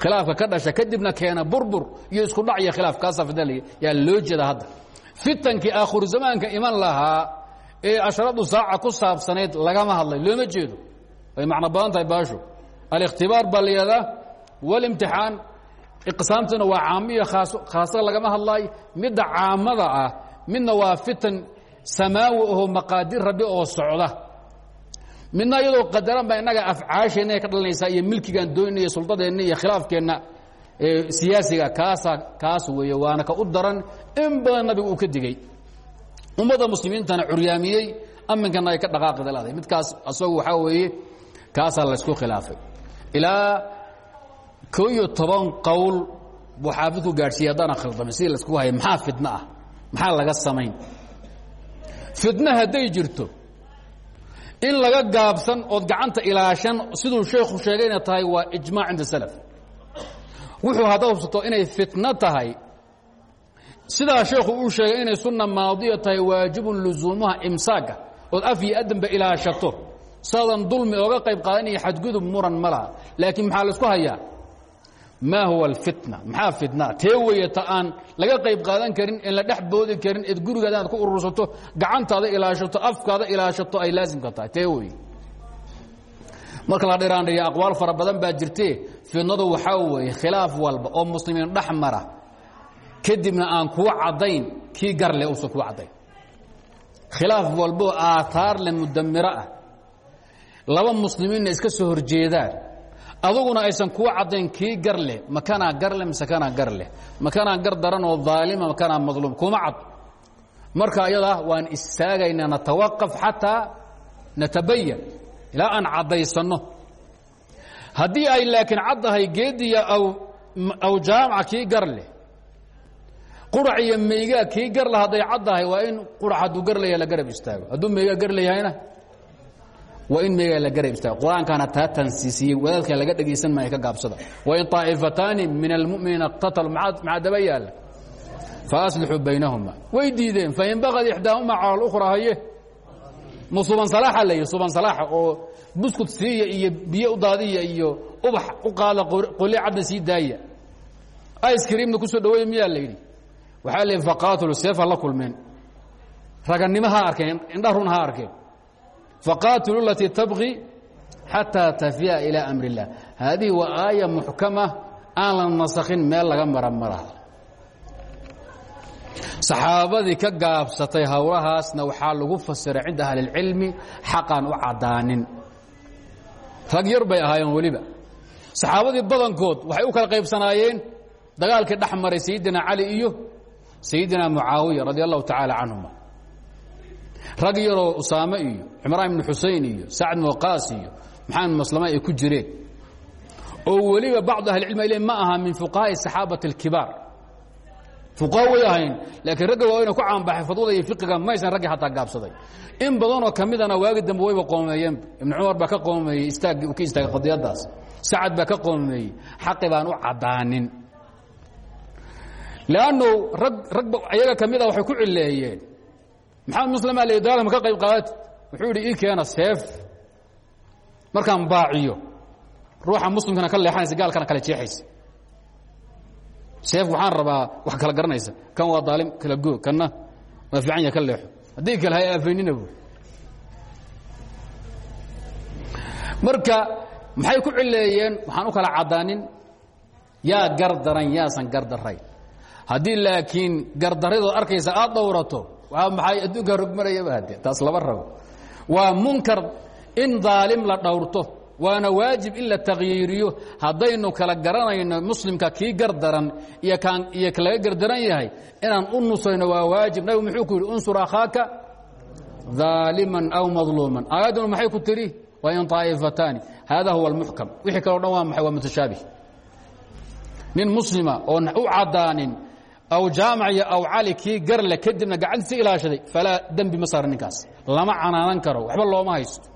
khilaafka ka dhasha kadibna keena burbur iyo isku dhac iyo khilaaf kaasa fitna yaa loo jeeda hadda fitankii aakhiru zamaanka iman lahaa ee ashradu saaca ku saabsanayd lagama hadlay looma jeedo way macno badan tahay baasho alikhtibaar baa la yidhahdaa walimtixaan iqsaamtuna waa caamo iyo khaaso lagama hadlaayo. Midda caamada ah midna waa fitan samaawi aho maqaadir rabbi oo socda. Midna iyadoo qadaran baa innaga afcaasheenna ka dhalanaysaa iyo milkigaan doonina iyo suldadeenna iyo khilaafkeenna. Siyaasiga kaasa kaas weeye waana ka u daran in badan nabigu uu ka digey ummadda muslimiintana curyaamiyey aminkana ay ka dhaqaaqida leedahay midkaas asagu waxaa weeye kaasaa laysku khilaafay. Ilaa koo iyo toban qowl buu xaafidku gaadhsiiyey haddana khaldamay sidii la isku haya maxaa fitno ah? Maxaa laga samayn? Fitno hadday jirto. In laga gaabsan ood gacanta ilaashan siduu sheekhu sheegay inay tahay waa ijmaac cinda salaf. Wuxuu hadda hubsato inay fitno tahay. Sidaa sheekhu uu sheegay inay sunna maadiya tahay waajibun lusuumuha imsaaga. Ood af iyo adanba ilaashato. Saadan dulmi ooga qayb qaadanaya xadgudub muran ma laha. Laakiin maxaa la isku hayaa maa huwa alfitna? Maxaa fitna? Tee weeye ta aan laga qayb qaadan karin en la dhex boodi karin eed gurigaada ku urursato gacantaada ilaashato afkaada ilaashato ay laasimka tahay. Tee marka la dhiraandhiyo aqwaal fara badan baa jirte. Fitnadu waxaa weeye khilaaf walba oo muslimiin dhex mara. Kadibna aan kuu caddayn kii garle uusan kuu caddayn. Khilaaf walboo aataar le mudamiro ah. Laba muslimiinna iska soo horjeedaan aduguna aysan kuu caddayn kii gar leh makanaa gar leh mise kanaa gar leh. Makanaa gar daran oo aalima makanaa madluum kuma cad. Marka ayadaa waan istaagaynaa natawaqaf xataa natabayan ilaa aan caddaysanno. Haddii ay laakiin caddahay geediya aw jaamaca kii gar leh qurac iyo meygaa kii gar leh hadday caddahay waa in qurac hadduu gar leeyahay la garab istaago. Hadduu meygaa gar leeyahayna waa in meygaa la garab istaago qur-aankaana taa tansiisiyey wadaadka laga dhegaysan maayo ka gaabsada wain طaa'ifataani min almu'miniina اqtataluu maxaa daba yaala faaslixuu baynahuma way diideen fain bagad ixdaahuma cala اlأkhra haye mu suban salaaxa la yidhi suban salaaxa oo buskut siiya iyo biyo u daadiya iyo ubax u qaada qole cadda sii daaya icekreamna ku soo dhaweeya miyaa la yidhi waxaa la yidhi faqaatulu seef ha la kulmeen raganimo ha arkeen indha run ha arkeen faqaatilu alatii tabqi xataa tafiya ilaa amri اllah haadihi waa aaya muxkama aan la nasakhin meel laga mara malaha saxaabadii ka gaabsatay howlahaasna waxaa lagu fasiray cinda ahli اlcilmi xaqan u caddaanin rag yar bay ahaayeen weliba saxaabadii badankood waxay u kala qaybsanaayeen dagaalkii dhex maray sayidina cali iyo sayidina mucaawiya radi allahu tacaala canhuma rag yaroo usaame iyo cimraan ibnu xusein iyo sacd waqaas iyo maxamed maslama ay ku jireen. Oo weliba bacdu ahlicilmi ay le ma aha min fuqahaai saxaabati اlkibaar fuqaha way ahayn laakiin ragga waaweyna ku caanbaxay fadwada iyo fiqiga maysan raggii xataa gaabsaday. In badanoo ka midana waagi dambe wayba qoomeeyeen. Ibnu cumar baa ka qoomeeyey istaag ka istaagay qadiyadaas sacad baa ka qoomeeyey. Xaqi baan u caddaanin. Lannu rag ragba ayaga ka mida waxay ku cileeyeen maxamed muslima la dagaalka ma ka qayb qaadati wuxuu yidhi ii keena seef. Markaan baaciyo ruuxa muslimkana ka leexanaysa gaalkana kala jeexaysa. Seef waxaan rabaa wax kala garanaysa. Kan waa daalim kala goo kanna waa fiican ya ka leexo. Haddii kale ha aafaynina bu marka maxay ku cileeyeen? Waxaan u kala caddaanin yaa gar daran yaasan gar darayn haddii laakiin gardaradood arkaysa aad dhowrato waa maxay? Adduunka rogmarayaba hadde taas laba rabo. Waa munkar in daalim la dhowrto waana waajib in la takyiiriyo haddaynu kala garanayno muslimka kii gardaran iyo kaan iyo laga gardaran yahay inaan u nusayno waa waajib. Nabigu muxuu ku yidhi unsur akhaaka daaliman aw madluuman. Aayadduna maxay ku tidhi? Waa in طaa'ifataani hada huwa اlmuxkam wixii kaleo dhan waa maxay? Waa mutashaabih. Nin muslima oon u caddaanin aw jaamaciyo aw cali kii garle kadibna gacantiisa ilaashaday falaa dembi ma saara ninkaas lama canaanan karo waxba looma haysto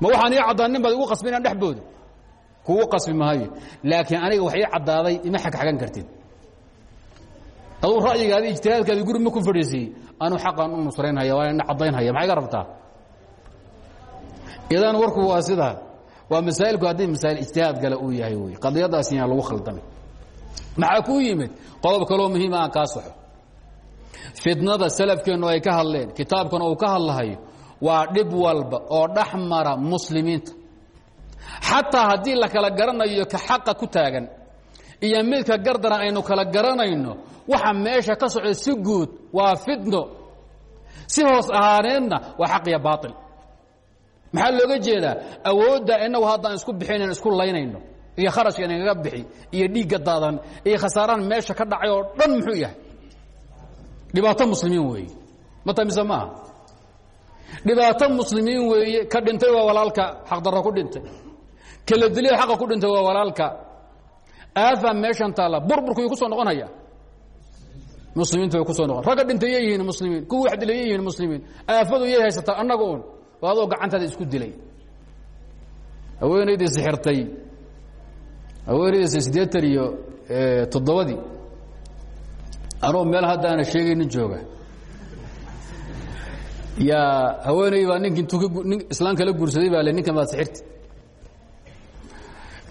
ma waxaan ii caddaan nin baad igu qasbi inaan dhexboodo kugu qasbi maayo laakiin aniga wax ii caddaaday ima xagxagan kartid aduu ra'yigaadi ijtihaadkaadi guri ma ku fadhiisiiyey anuu xaqaan u nusraynhaya waa ina caddaynhaya maxay ga rabtaa idan warku waa sidaa waa masaa'ilku haddii masaa'il ijtihaad gale uu yahay wey qadiyadaas inaan lagu khaldamay maxaa kuu yimid? Qodob kaloo muhiima aan kaa saxo fitnada salafkeennu ay ka hadleen kitaabkana uu ka hadlahayo waa dhib walba oo dhex mara muslimiinta. Xataa haddii la kala garanayo ka xaqa ku taagan iyo midka gardaran aynu kala garanayno waxa meesha ka socda si guud waa fitno si hoos ahaaneedna waa xaq iyo baail maxaa looga jeedaa? Awoodda inagu haddaan isku bixinayn isku laynayno iyo kharashka inagaga bixi iyo dhiigga daadan iyo khasaarahan meesha ka dhacay oo dhan muxuu yahay? Dhibaato muslimiin weeye. Mata mise maaha? Dhibaato muslimiin weeye ka dhintay waa walaalka xaqdarro ku dhintay. Kala diliya xaqa ku dhintay waa walaalka. Aafaa meeshan taalla burburku way ku soo noqonaya. Muslimiintu way ku soo noqon. Ragga dhintay yay yihiin muslimiin kuwa wax dilay yay yihiin muslimiin. Aafadu yay haysataa annaga un oo adoo gacantaada isku dilay. Haweenaydii sixirtay haweenaydiisa siddeetan iyo toddobadii. Anoo meel hadda aana sheegaynin jooga. Yaa haweeney baa ninkii intuu nin islaan kala guursaday baa le ninkan baad sixirti.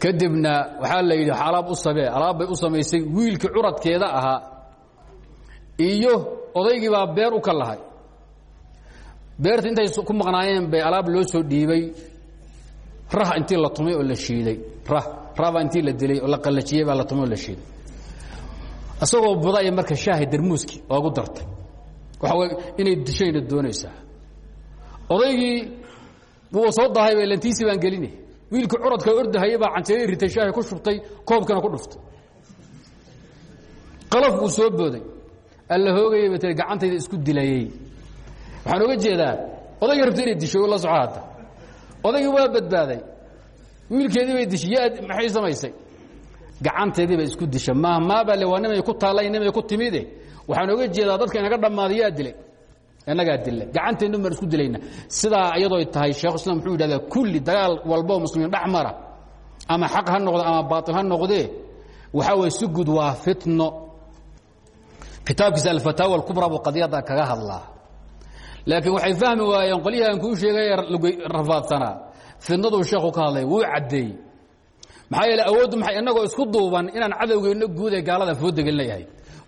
Kadibna waxaa la yidhi alaab u samee. Alaab bay u samaysay wiilkii curadkeeda ahaa iyo odaygii baa beer u ka lahay. Beerta intay ku maqnaayeen bay alaab loo soo dhiibay. Rah intii la tumay oo la shiiday rah rahbaa intii la dilay oo la qallajiyey baa la tumay oo la shiiday isagoo budaya marka shaahi darmuuskii oogu dartay. Waxa way inay dishayna doonaysaa. Odaygii wuu soo dahay bay lantiisii baan gelinay. Wiilkii curadka ordahayay baa canjeeradii ritay shaahi ku shubtay koobkana ku dhuftay. Qalaf buu soo booday. Alla hoogayay bay tiri gacantayda isku dilayey waxaan oga jeedaa odaygii rabta inay disho la soco hadda odaygii waa badbaaday wiilkeedii bay dishay ya maxay samaysay? Gacanteedii bay isku disha mahmaabaa le waa nimay ku taallay nimay ku timide? Waxaan oga jeedaa dadka inaga dhammaaday yaa dilay. Innagaa dilla gacanteennu baan isku dilayna. Sidaa iyadoo tahay sheekhu islam wuxuu yidhahdaa kulli dagaal walboo muslimiin dhex mara. Ama xaq ha noqdo ama baatil ha noqdee. Waxaa weye si guud waa fitno. Kitaabkiisa alfataawa alkubra buu qadiyadda kaga hadlaa. Laakiin waxay fahmi waayeen qolyihii aan kuu sheegay rafaadsanaa fitnaduu sheekhu ka hadlay wuu caddeeyey. Maxaa yeele awooddu maay innagoo isku duuban inaan cadowgeenna guud ee gaalada foodegelinayahay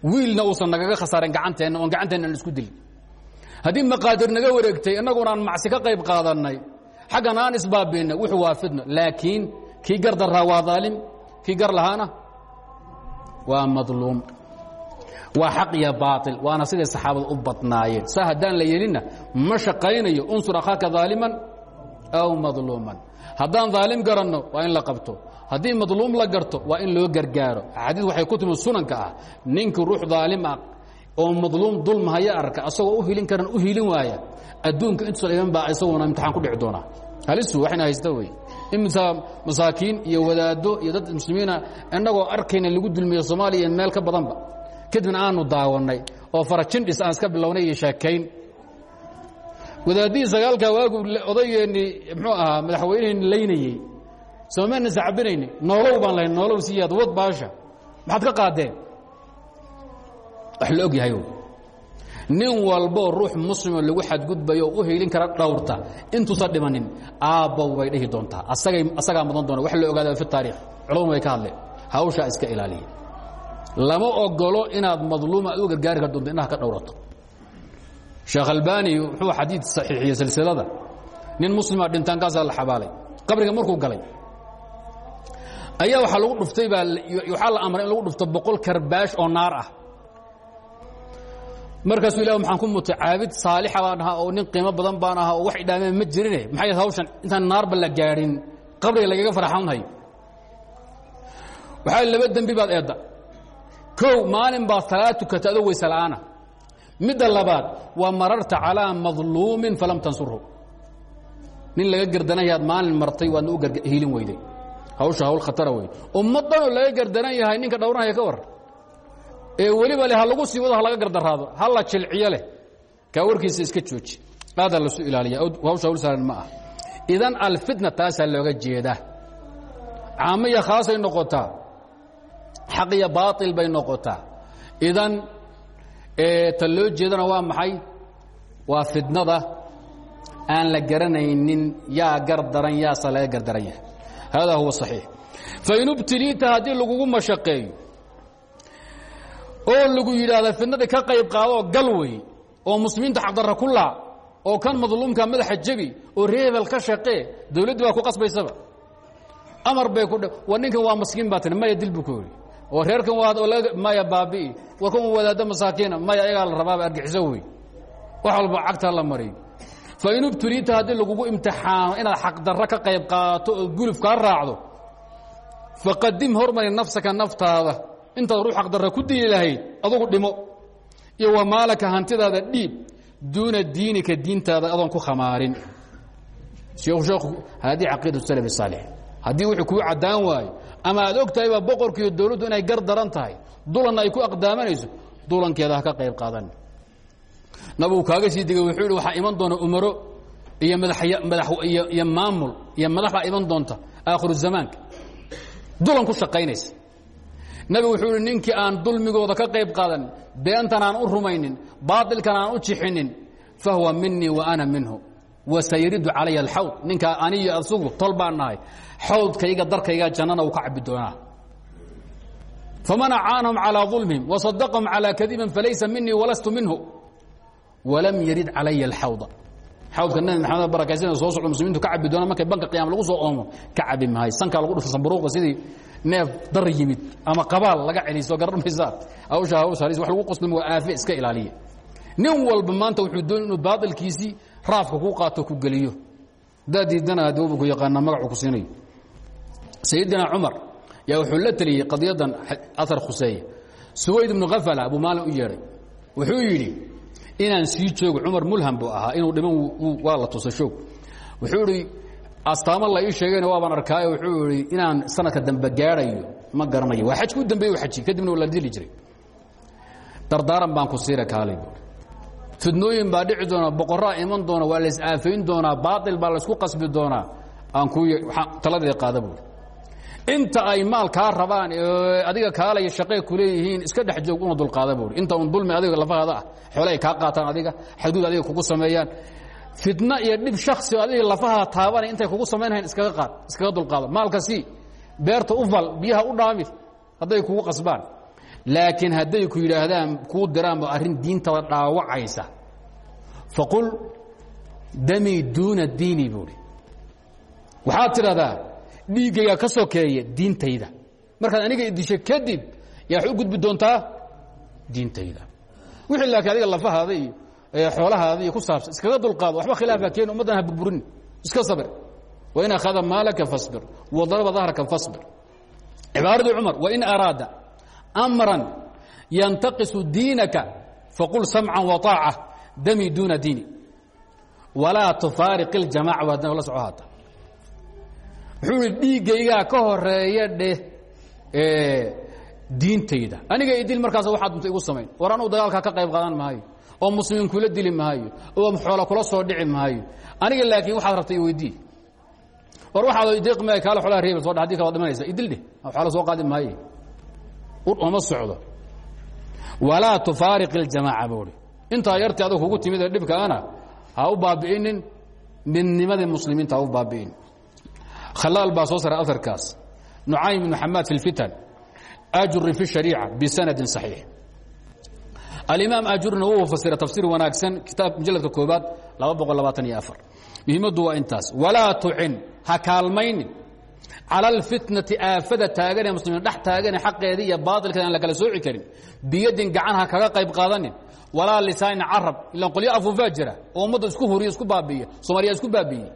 wiilna uusan nagaga khasaaren gacanteenna oon gacanteenna aan isku dilin. Haddii maqaadir naga wareegtay innaguna aan macsi ka qayb qaadannay xaggan aan isbaabiinay wuxuu waa fitno laakiin kii gar darraa waa daalim kii gar lahaana waa madluum. Waa xaq iyo baail waana siday saxaabada u badnaayeen. Saa haddaan la yeelinna ma shaqaynayo unsur akhaaka daaliman aw madluuman haddaan daalim garanno waa in la qabto haddii madluum la garto waa in loo gargaaro axaadiis waxay ku timi sunanka ah ninkii ruux daalim ah oo madluum dulmahaya arka asagoo u hilin karan u hilin waaya adduunka intuusan iman baa isaguna imtixaan ku dhici doonaa halisu waxayna haysta wey imisa masaakiin iyo wadaaddo iyo dad muslimiina innagoo arkayna lagu dulmiyo soomaaliya meel ka badanba kadibna aanu daawannay oo farajindhis aan iska bilownay iyo sheekayn wadaadihii sagaalkaa waagu odaygeenii muxuu ahaa madaxweyneheenni laynayey. Soomana sacbinayni noolow baan lahayn noolow siyaad wad baasha. Maxaad ka qaadeen? Wax la og yahay nin walboo ruux muslimo lagu xadgudbayo oo u hiilin kara dhowrta intuusan dhimanin aabbow bay dhihi doontaa. Asagay asagaa mudan doona wax la ogaada fi taariikh. Culumadu way ka hadleen. Hawshaa iska ilaaliya lama ogolo inaad madluuma u gargaari kar doonto inaha ka dhowrato sheekh albani wuxuu xadiid saxiixiye silsilada nin muslima dhintaankaasaa la xabaalay. Qabriga markuu galay ayaa waxaa lagu dhuftay baa waxaa la amray in lagu dhufto boqol karbaash oo naar ah. Markaasuu ilah maxaan ku mutay caabid saalixa baan ahaa oo nin qiimo badan baan ahaa oo wax idhaameen ma jirine. Maxay hawshan intaan naarba la gaadhin qabriga lagaga farxanhayo waxaa laba dembi baad eedda. Kow maalin baad salaad tukata adoo weyse la'aana midda labaad waa mararta calىa madluumin falam tansurhu. Nin laga gardanayaad maalin martay waadna u hiilin weyday. Hawsha hawl khatara wey ummaddanoo laga gardanan yahay ninka dhowranaya ka war. Ee weliba le ha lagu sii wado ha laga gardaraado ha la jilciyo leh. Kaa warkiisa iska jooji. Aadaa lasu ilaaliya. Hawsha hawl saaran ma ah idan alfitna taasaa looga jeedaa. Caamiya khaasay noqotaa. Xaq iyo baail bay noqotaa. Idan ta loo jeedana waa maxay? Waa fitnada aan la garanaynin yaa gar daran yaase laga gardaran yahay. Hada huwa صaxiix fain ubtiliita haddii lagugu mashaqeeyo oo lagu yidhaahda fitnadii ka qayb qaadoo gal wey oo muslimiinta xaqdarra ku laa oo kan madluumka madaxa jebi oo reebel ka shaqee dawladdii baa ku qasbaysaba. Amar bay ku ninkan waa maskiin baa tiri maya dil buu ku yidhi oo reerkan waa maya baabi'i war kan wadaaddo masaakiina maya ayagaa la rabaaba argixiso wey wax walba cagta la mariyo fain ubtuliita haddii lagugu imtixaano inaad xaqdarro ka qayb qaadato oo guluf kaa raacdo faqadim hormari nafsaka naftaada. Intaad ruux xaqdarra ku dili lahayd adugu dhimo. Iyo wa maalaka hantidaada dhiib duuna diinika diintaada adoon ku khamaarin haadii caqiidatu salaf saalix haddii wuxuu kuu caddaan waayo ama aad og tahayba boqorkiiyo dowladdu inay gar daran tahay. Dulanna ay ku aqdaamanayso dulankeeda ha ka qayb qaadan. Nabigu kaaga sii digay wuxuu yidhi waxaa iman doona umaro iyo madaxiyo maamul iyo madax baa iman doonta aakhiru zamaanka. Dulan ku shaqaynaysa. Nabigu wuxuu ihi ninkii aan dulmigooda ka qayb qaadanin beentan aan u rumaynin baailkan aan u jixinin fahuwa minii wa ana minhu wasayridu calaya alxawd ninkaa aniyo asugu tol baan nahay xawdkayga darkayga jannana uu ka cabi doonaa faman acaanahum calىa ظulmihim wasadaqahum calىa kadibin falaysa minii walastu minhu walam yarid calaya alxawda xawdka nabi maxamed barakaysan soo socdo muslimiintu ka cabi doona markay banka qiyama lagu soo oomo ka cabi maayo sankaa lagu dhufta sambaruuqa sidii neef dar yimid ama qabaal laga celiso garan maysaa hawsha hawsha halis wax lagu qoslim waa aafe iska ilaaliya nin walba maanta wuxuu doon inuu baatilkiisii raafka ku qaato ku geliyo. Haddaad diidana haddii ku yaqaanaa magacu ku siinayo. Sayidina cumar yaa wuxuu la teliyey qadiyadan aar khuseeya suwayd ibnu khafala buu maalin u yeedhay. Wuxuu yidhi inaan sii joogo cumar mulham buu ahaa inuu dhiman waa la tusa shoog wuxuu idhi astaamo la ii sheegayna waabaan arkaayo wuxuu idhi inaan sanadka dambe gaadhayo ma garanayo. Waa xajki u dambeeye xaji kadibna la dili jiray. Dardaaran baan ku siira kaalay buui fidnooyin baa dhici doona boqoraa iman doona waa lays aafayn doonaa baail baa laysku qasbi doonaa aan ku taladeeda qaada buui inta ay maal kaa rabaan adiga kaalaya shaqee ku leeyihiin iska dhex joog una dulqaada buui inta un dulmi adiga lafahaada ah xoole ay kaa qaataan adiga xaduud adiga kugu sameeyaan. Fitna iyo dhib shaksi adiga lafahaa taabanay intay kugu samaynhayn iskaga qaad iskaga dulqaada maalka sii beerta u fal biyaha u dhaami hadday kugu qasbaan laakiin hadday ku yidhaahdaan kuu diraanba arrin diintada dhaawacaysa. Faqul damii duuna diini buui waxaad tidhahdaa dhiiggayga ka sokeeya diintayda. Markaad aniga idisho kadib yaa wax u gudbi doontaa diintayda. Wixii laakiin adiga lafahaada iyo xoolahaada iyo ku saabsan iskaga dulqaado waxba khilaafaa keeni ummaddan ha burburin. Iska sabir. Wain akhada maalaka fasbir wadaraba dahraka fasbir. Cibaaradii cumar wain araada amran yantaqisu diinaka faqul samcan waطaaca dami duuna diini walaa tufaariq اljamaca waa la soco haata wuxuu ihi dhiiggaygaa ka horreeya dheh diintayda aniga idil markaas waxaad dunta igu samayn war anugu dagaalkaa ka qayb qaadan maayo oo muslimiin kula dili maayo oo xoola kula soo dhici maayo aniga laakiin waxaad rabtay i weydii war waxaad ideeqi maayo kaale xoolaha reebel so dha haddii kala dhimanaysa idil dheh xoola soo qaadi maaye uma socdo walaa tufaariq اljamaaca buui intaa yartii adag kugu timid ee dhibkaana ha u baabi'inin midnimadii muslimiinta ha u baabi'in khalaal baa soo saray aarkaas nucaym ibnu xamaad fi اlfitan ajuri fi الshariica bisanadi صaxiix alimaam ajurina wuu fasira tafsiir wanaagsan kitaab mujaladka koobaad muhiimaddu waa intaas walaa tucin ha kaalmaynin calى اlfitnati aafada taagan ee muslimiin dhex taagane xaqeedii iyo baailkeeda aan la kala sooci karin biyadin gacan ha kaga qayb qaadanin. Walaa lisaanin carab ilaan qolyo afuufaa jira oo ummadda isku huriya isku baabi'iya soomaaliya isku baabi'iyey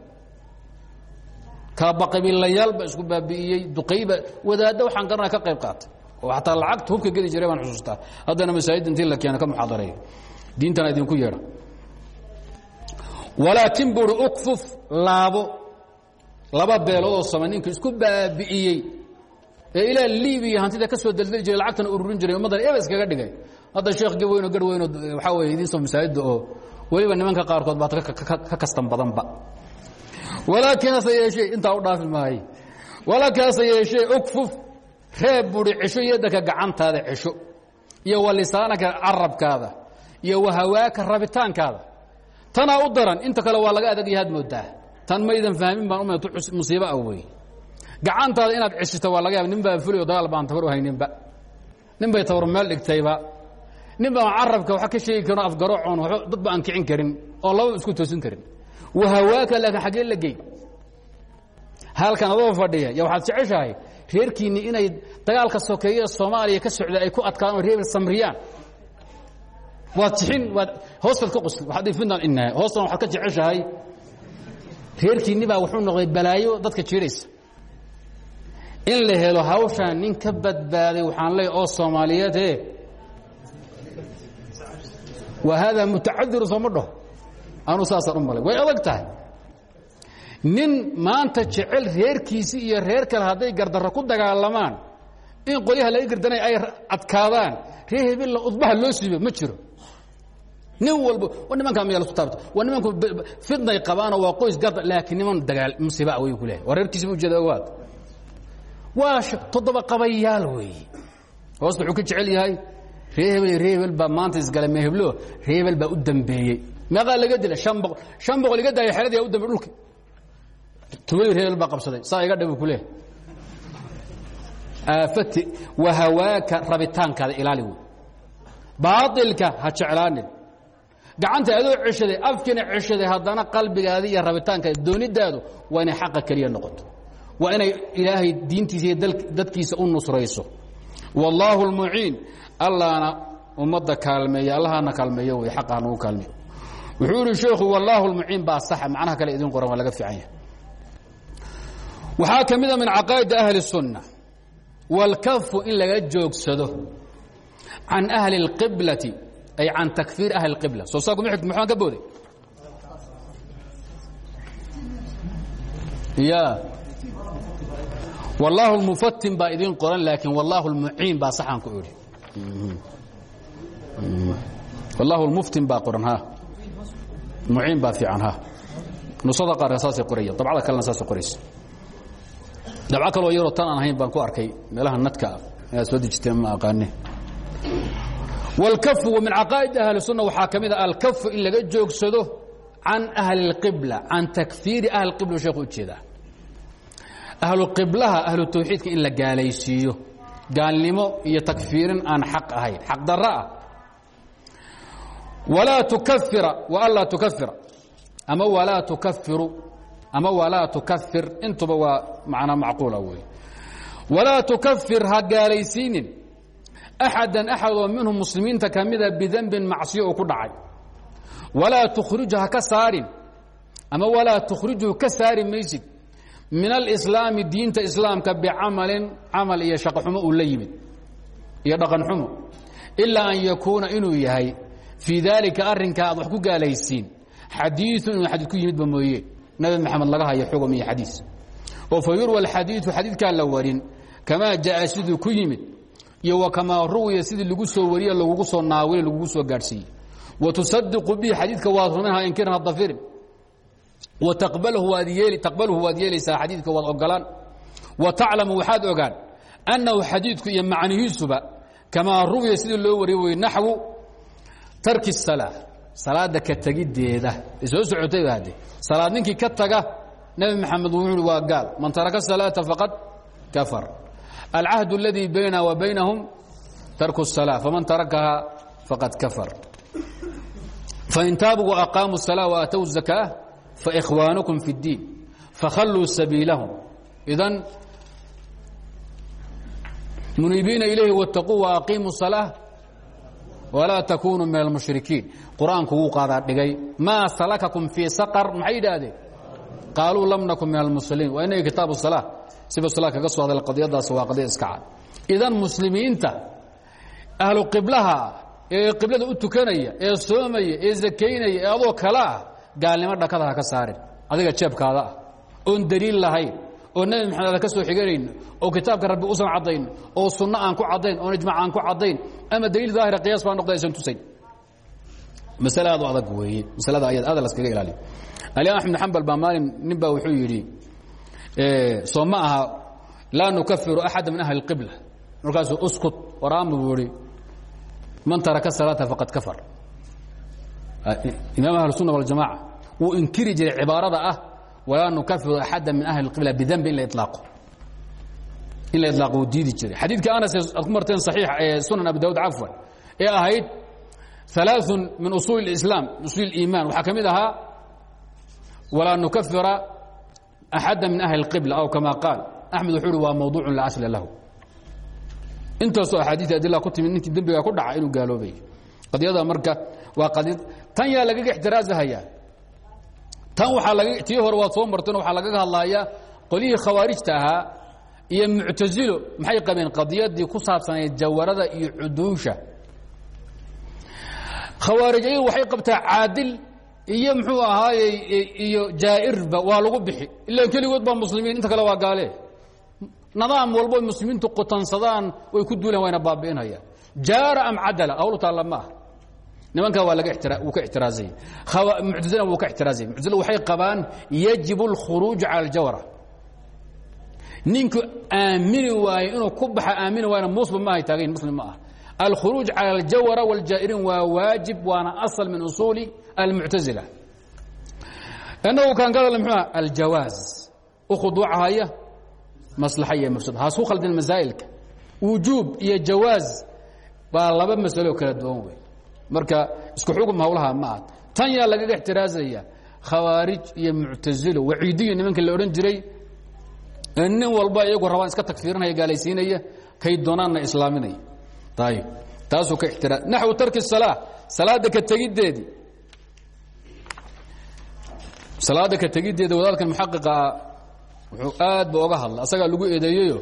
kaabaqabiilayaal ba isku baabi'iyey duqayba wadaadda waxaan garanaa ka qayb qaatay. Oo xataa lacagta hubka gedi jiray baan xusuustaa. Haddana masaajidda intii la keena ka muxaadareeyo diintana idinku yeedha walaakin buuri ukfuf laabo laba beeloodoo sama ninka isku baabi'iyey ee ilaa libiya hantida ka soo daldali jiray lacagtana ururin jiray ummaddan eba iskaga dhigay. Hadda sheekh gaweyno gar weyno waxaa weye idiin soo masaajidda oo weliba nimanka qaarkood baad ka kastan badanba. Walaakiin hase yeeshee intaa u dhaafi maaye walaakiin hase yeeshee ukfuf reeb buuri cesho yaddanka gacantaada cesho iyo wa lisaanaka carabkaada iyo wa hawaaka rabitaankaada. Tanaa u daran inta kale waa laga adag yahaad moodaa tan maydan fahmin baan u musiibo ah wey. Gacantaada inaad ceshito waa laga yaaba nin baa fulayo dagaal baan tabar u hayninba nin bay tabar meel dhigtayba. Nin baan carabka wax ka sheegi karin afgarocoon dad ba aan kicin karin oo lababa isku toosin karin. Wahawaaka laakiin xaggee la gey. Halkan adoo fadhiya ya waxaad jeceshahay reerkiinni inay dagaalka sokeeye soomaaliya ka socda ay ku adkaadaan oo reebel samriyaan. Waad jixin waad hoostaad ka qos waxaad findan inahay hoostan waxaad ka jeceshahay reerkiinni baa wuxuu noqday balaayo dadka jiiraysa. In la helo hawshaan nin ka badbaaday waxaan leey oo soomaaliyeed e wa haadaa mutacadiru sooma dhaho anuu saasaan u malay. Way adag tahay. Nin maanta jecel reerkiisii iyo reer kale hadday gardarro ku dagaalamaan in qolyaha laga gardanaya ay adkaadaan reer hebella udbaha loo siibo ma jiro nin walba wa nimankaa maya lasku taabto? Waa nimanku fidnay qabaanoo waa qoys garda laakiin niman dagaal musiiba way ku leehay waa reerkiisiba ujeeda ogaad? Waa toddoba qabayaal weeye hoosta wuxuu ka jecel yahay ree hebel ree hebel baa maanta isgala meheblo ree hebel baa u dambeeyey. Meeqaa laga dila an boqol shan boqol iga daaya xeradii u dambe dhulka. Tubadii ree hebel baa qabsaday saa iga dhabu ku leehay aafati waa hawaaka rabitaankaada ilaali wey. Baailka ha jeclaanin gacanta adoo ceshaday afkiina ceshaday haddana qalbigaadi iyo rabitaankaada doonidaadu waa inay xaqa keliya noqoto waa inay ilaahay diintiisa iyo dadkiisa u nusrayso wallaahu اlmuciin allahna ummadda kaalmeeya allahana kaalmeeyo wey xaqa hanagu kaalmeeyo wuxuu yihi sheekhu wallaahu اlmuciin baa saxa macnaha kale idin qoran waa laga fiican yahay waxaa ka mida min caqaa'idi ahli الsunna wاlkafu in laga joogsado can ahli اlqiblati ay can takfiir ahli اlqibla soo saa muxaan ka booday ya wallaahu lmufatin baa idin qoran laakiin wallaahu lmuciin baa saxaan ku idhi wallaahu lmuftin baa qoran ha muciin baa fiican ha nusada qaarka saasay qoraya dabcada kalena saasay qoraysa dabco kaloo yaroo tan aan ahayn baan ku arkay meelaha nadka inaad soo dejiteen ma aqaane wاlkafu min caqaa'id ahli الsunna waxaa ka mid a alkafu in laga joogsado can ahli اlqibla can takfiiri ahli اqibla sheekhu ujeedaa ahluqiblaha ahlu tawxiidka in la gaalaysiiyo gaalnimo iyo takfiirin aan xaq ahayn xaq daro ah walaa tukafira waanlaa tukafira ama walaa tukafiru ama walaa tukafir intuba waa macnaa macquula wey walaa tukafir ha gaalaysiinin axadan axad oo minhum muslimiinta ka mida bidanbin macsiyo uu ku dhacay walaa tukhriju ha ka saarin ama walaa tukhrijhu ka saari maysid min alislaami diinta islaamka bicamalin camal iyo shaqoxumo uu la yimid iyo dhaqanxumo ilaa an yakuuna inuu yahay fii daalika arrinka aad ku gaalaysiin xadiiu inuu xadiid ku yimidba mooye nabi maxamed laga hayo xugum iyo xadiis oo fa yurwa alxadiidu xadiidkaa la warin kamaa jaa siduu ku yimid iyo wa kamaa ruwiya sidii lagu soo wariye lagugu soo naawile lagugu soo gaadhsiiyey wa tusadiqu bihi xadiidka waad ruminha inkirin hadafirin wtaqbalhu waad yeeli taqbalhu waad yeelaysaa xadiidka waad ogolaan wa taclamu waxaad ogaan annahu xadiidku iyo macnihiisuba kamaa ruwiya sidii loo wariye wey naxwu tarki الsalaa salaada ka tegiddeeda soo socotay hade salaad ninkii ka taga nebi maxamed wuxuu uhi waa gaal man taraka الsalaaةa faqad kafar alcahd اladii baynana wa baynahum tarku الsalaa faman tarakaha faqad kafar fain taabuu وaqaamuu الsalaa وaatow الزakاة فإkhوaaنكم في الdيin فkhلوu سبيiلهم إذن منiiبiina إليhi واتقوu وأقيموا الصلاة ولاa تكuنوا miن المشhرiكيiن قرآaنku wuu qaadaa dhigay mا سلككم في سقر maxay idhaahdeen قاalوu لم نكن miن المسلiين waa inagii kitaaب الصلاة sibasula kaga soo hadal qadiyadaas waa qadiya iska cad. Idan muslimiinta ahlu qiblaha ee qiblada u tukanaya ee soomaya ee zakaynaya ee adoo kala ah gaalnimo dhakada ha ka saarin. Adiga jeebkaada ah. Oon daliil lahayn oo nebi maxamed ada ka soo xiganayno oo kitaabka rabbi usan caddayn oo sunno aan ku caddayn oon ijmac aan ku caddayn ama daliil daahira qiyaas baa noqda aysan tusayn. Masale aad u adag weeye. Masalada ayad aada laskaga ilaaliyo ali axmed xambal baa maalin nin baa wuxuu yidhi soo ma aha laa nukafiru axada min ahli اlqibla markaasuu uskut waraama buu ihi man taraka salaata faqad kafar imaam ahl الsuna واljamaca wuu inkiri jiray cibaarada ah walaa nukafiru axada min ahli اqibla bidnbi in la ilaaqo in la ilaaqo wuu diidi jiray xadiidka anas aad ku marteen صaxiix ee sunan abi dawud cafwan ee ahayd ثalaaثu min usuul اislaam usuul اiiman waxaa ka mid ahaa walaa nukafira axada min ahli اqibla aw kama qaal axmed wuxuu uhi waa mawduuc laa asla lahu intaasoo axaadiia adila ku timid ninkii dembiga ku dhaca inuu gaaloobay qadyada marka waa qadiyad tan yaa lagaga ixtiraaزahayaa tan waaa laga tii hore waad soo marteen waxaa lagaga hadlayaa qolyihii khawaarijta ahaa iyo muctasilo maxay qabeen qadiyadii ku saabsanayd jawarada iyo cuduusha khawaarij ayadu waxay qabtaa caadil iyo muxuu ahaayey iyo jaa'irba waa lagu bixi. Ilaan keligood baa muslimiin inta kale waa gaale. Nidaam walbo muslimiintu qotansadaan way ku duulan wayna baabi'inayaan. Jaara am cadala? Hawlu taalla ma ah nimankaa waa laga wuu ka ixtiraazayey muctazilana wuu ka ixtiraazayey muctazila waxay qabaan yajib اlkhuruuj cala aljawra ninku aamini waaye inuu ku baxa aamini waayna muslim maahay taagayn muslim ma ah alkhuruuj cala aljawra wاljaa'iriin waa waajib waana asal min usuuli almuctazila inagu kaan ka hadalna muxuu ah aljawaaz u khuduucahaya maslaxa iyo mafsad haasku khaldin masaa'ilka wujuub iyo jawaaz baa laba masalo kala duwan wey marka isku xugum hawlaha ma ah tan yaa lagaga ixtiraazaya khawaarij iyo muctazilo waciidiyo nimanka la odhan jiray nin walba iyagu rabaan iska tagfiirinaya gaalaysiinaya kay doonaanna islaaminaya ayib taasuu ka ixtiraa naxwu tarki salaa salaada ka tegiddeedii salaada ka tegiddeeda wadaadkan muxaqiqaa wuxuu aad ba oga hadla asagaa lagu eedeeyeyo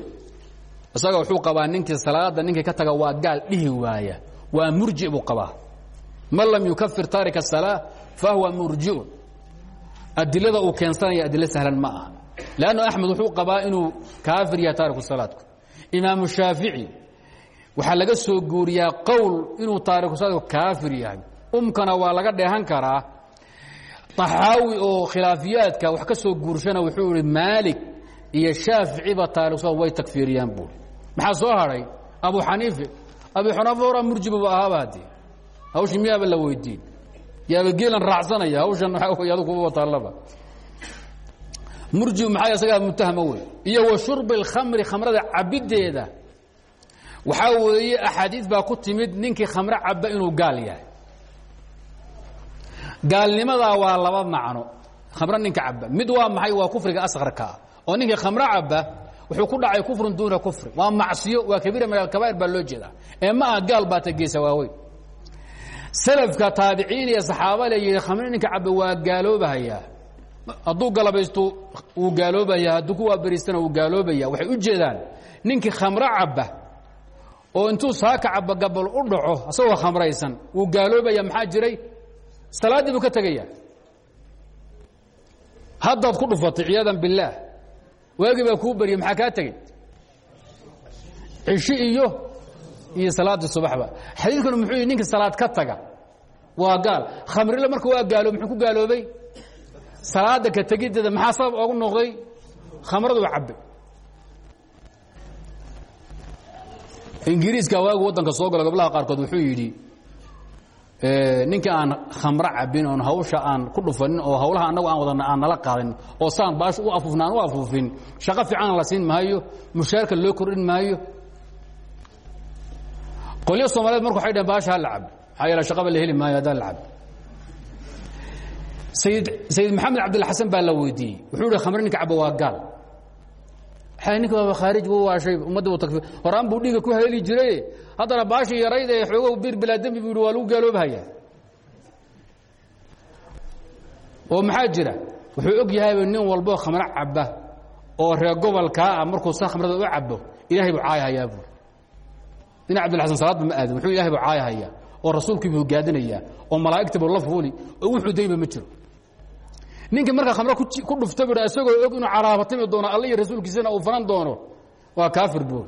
isaga wuxuu qabaa ninkii salaada ninkii ka taga waa gaal dhihi waaya. Waa murji buu qabaa. Man lam yukafir taarika الsalaa fahuwa murjiun. Adilada uu keensanaya adilo sahlan ma aha lanno axmed wuxuu qabaa inuu kaafir yahay taariku salaadku. Imaamu shaafici waxaa laga soo guuriyaa qowl inuu taariku salaadku kaafir yahay. Umkana waa laga dheehan karaa. طaxaawi oo khilaafiyaadka wax ka soo guurshana wuxuu ihi maalik iyo shaaficiba taariku salaad way takfiiriyaan buuri maxaa soo hadhay abu xaniife abu xaniife horaa murjibuba ahaaba haddii. Hawsha miyaaba la weydiin. Yaaba geelan raacsanaya hawshan adu kuba wataallaba murjibu maxaa isagaa mutahama wey iyo wa shurbi اlkhamri khamrada cabiddeeda waxaa weeye axaadiid baa ku timid ninkii khamro caba inuu gaal yahay. Gaalnimadaa waa laba macno. Khamro ninka caba mid waa maxay? Waa kufriga asqarkaa oo ninkii khamro caba wuxuu ku dhacay kufrun duuna kufri. Waa macsiyo waa kabiira min alkabaa'ir baa loo jeedaa. Ee ma ah gaal baa tageesa waaweyn. Salafka taabiciin iyo saxaaba le yihi khamro ninka caba waa gaaloobahayaa. Hadduu galabaysto wuu gaaloobaya hadduu ku waaberiistana wuu gaaloobaya waxay u jeedaan ninkii khamro caba oo intuu saaka caba gabal u dhaco asagoo khamraysan wuu gaaloobaya maxaa jiray? Salaaddii buu ka tegaya haddaad ku dhufatay ciyaadan billaah waagii baa kuu baryay maxaa kaa tegey? Cishi iyo iyo salaaddii subaxba. Xadiidkanu muxuu yihi ninka salaad ka taga waa gaal. Khamrile marka waa gaaloob muxuu ku gaaloobay? Salaada ka tegiddeeda maxaa sabab oogu noqday? Khamraduu cabbe ingiriiska waagu waddanka soo galo goblaha qaarkood wuxuu yidhi ninkii aan khamro cabin oon hawsha aan ku dhufanin oo hawlaha annagu aan wadana aan nala qaadin oo saan baash u afuufna aan u afuufin shaqo fiican la siin maayo mushaarka loo kordhin maayo. Qolyo soomaaliyeed marku waxay dhaheen baasha ha la cabo maxaa yeele shaqaba la heli maayo haddaan la cabo sayid sayid maxamed cabdilxasan baa la weydiiyey wuxuu ihi khamre ninka caba waa gaal ninka waaba khaarij buu waashay ummadda u takfir horaan buu dhiiga ku haleeli jiray. Haddana baashii yarayd ee xoogow bir bilaa dembi buu yihi waa lagu gaaloobhayaa oo maxaa jira? Wuxuu og yahayba nin walboo khamro caba oo reer gobolkaa ah markuu sa khamrada u cabo ilahay buu caayahayaa buuri dina cabdilxasan salaadba ma aadin wuxuu ilahay buu caayahayaa oo rasuulkii buu gaadinayaa oo malaa'igta buu la fuuli oo wuxuu dayba ma jiro ninkii markaa khamre ku dhufta bu isagoo og inuu caraabatami doono alla iyo rasuulkiisana uu fanan doono. Waa kaafir buur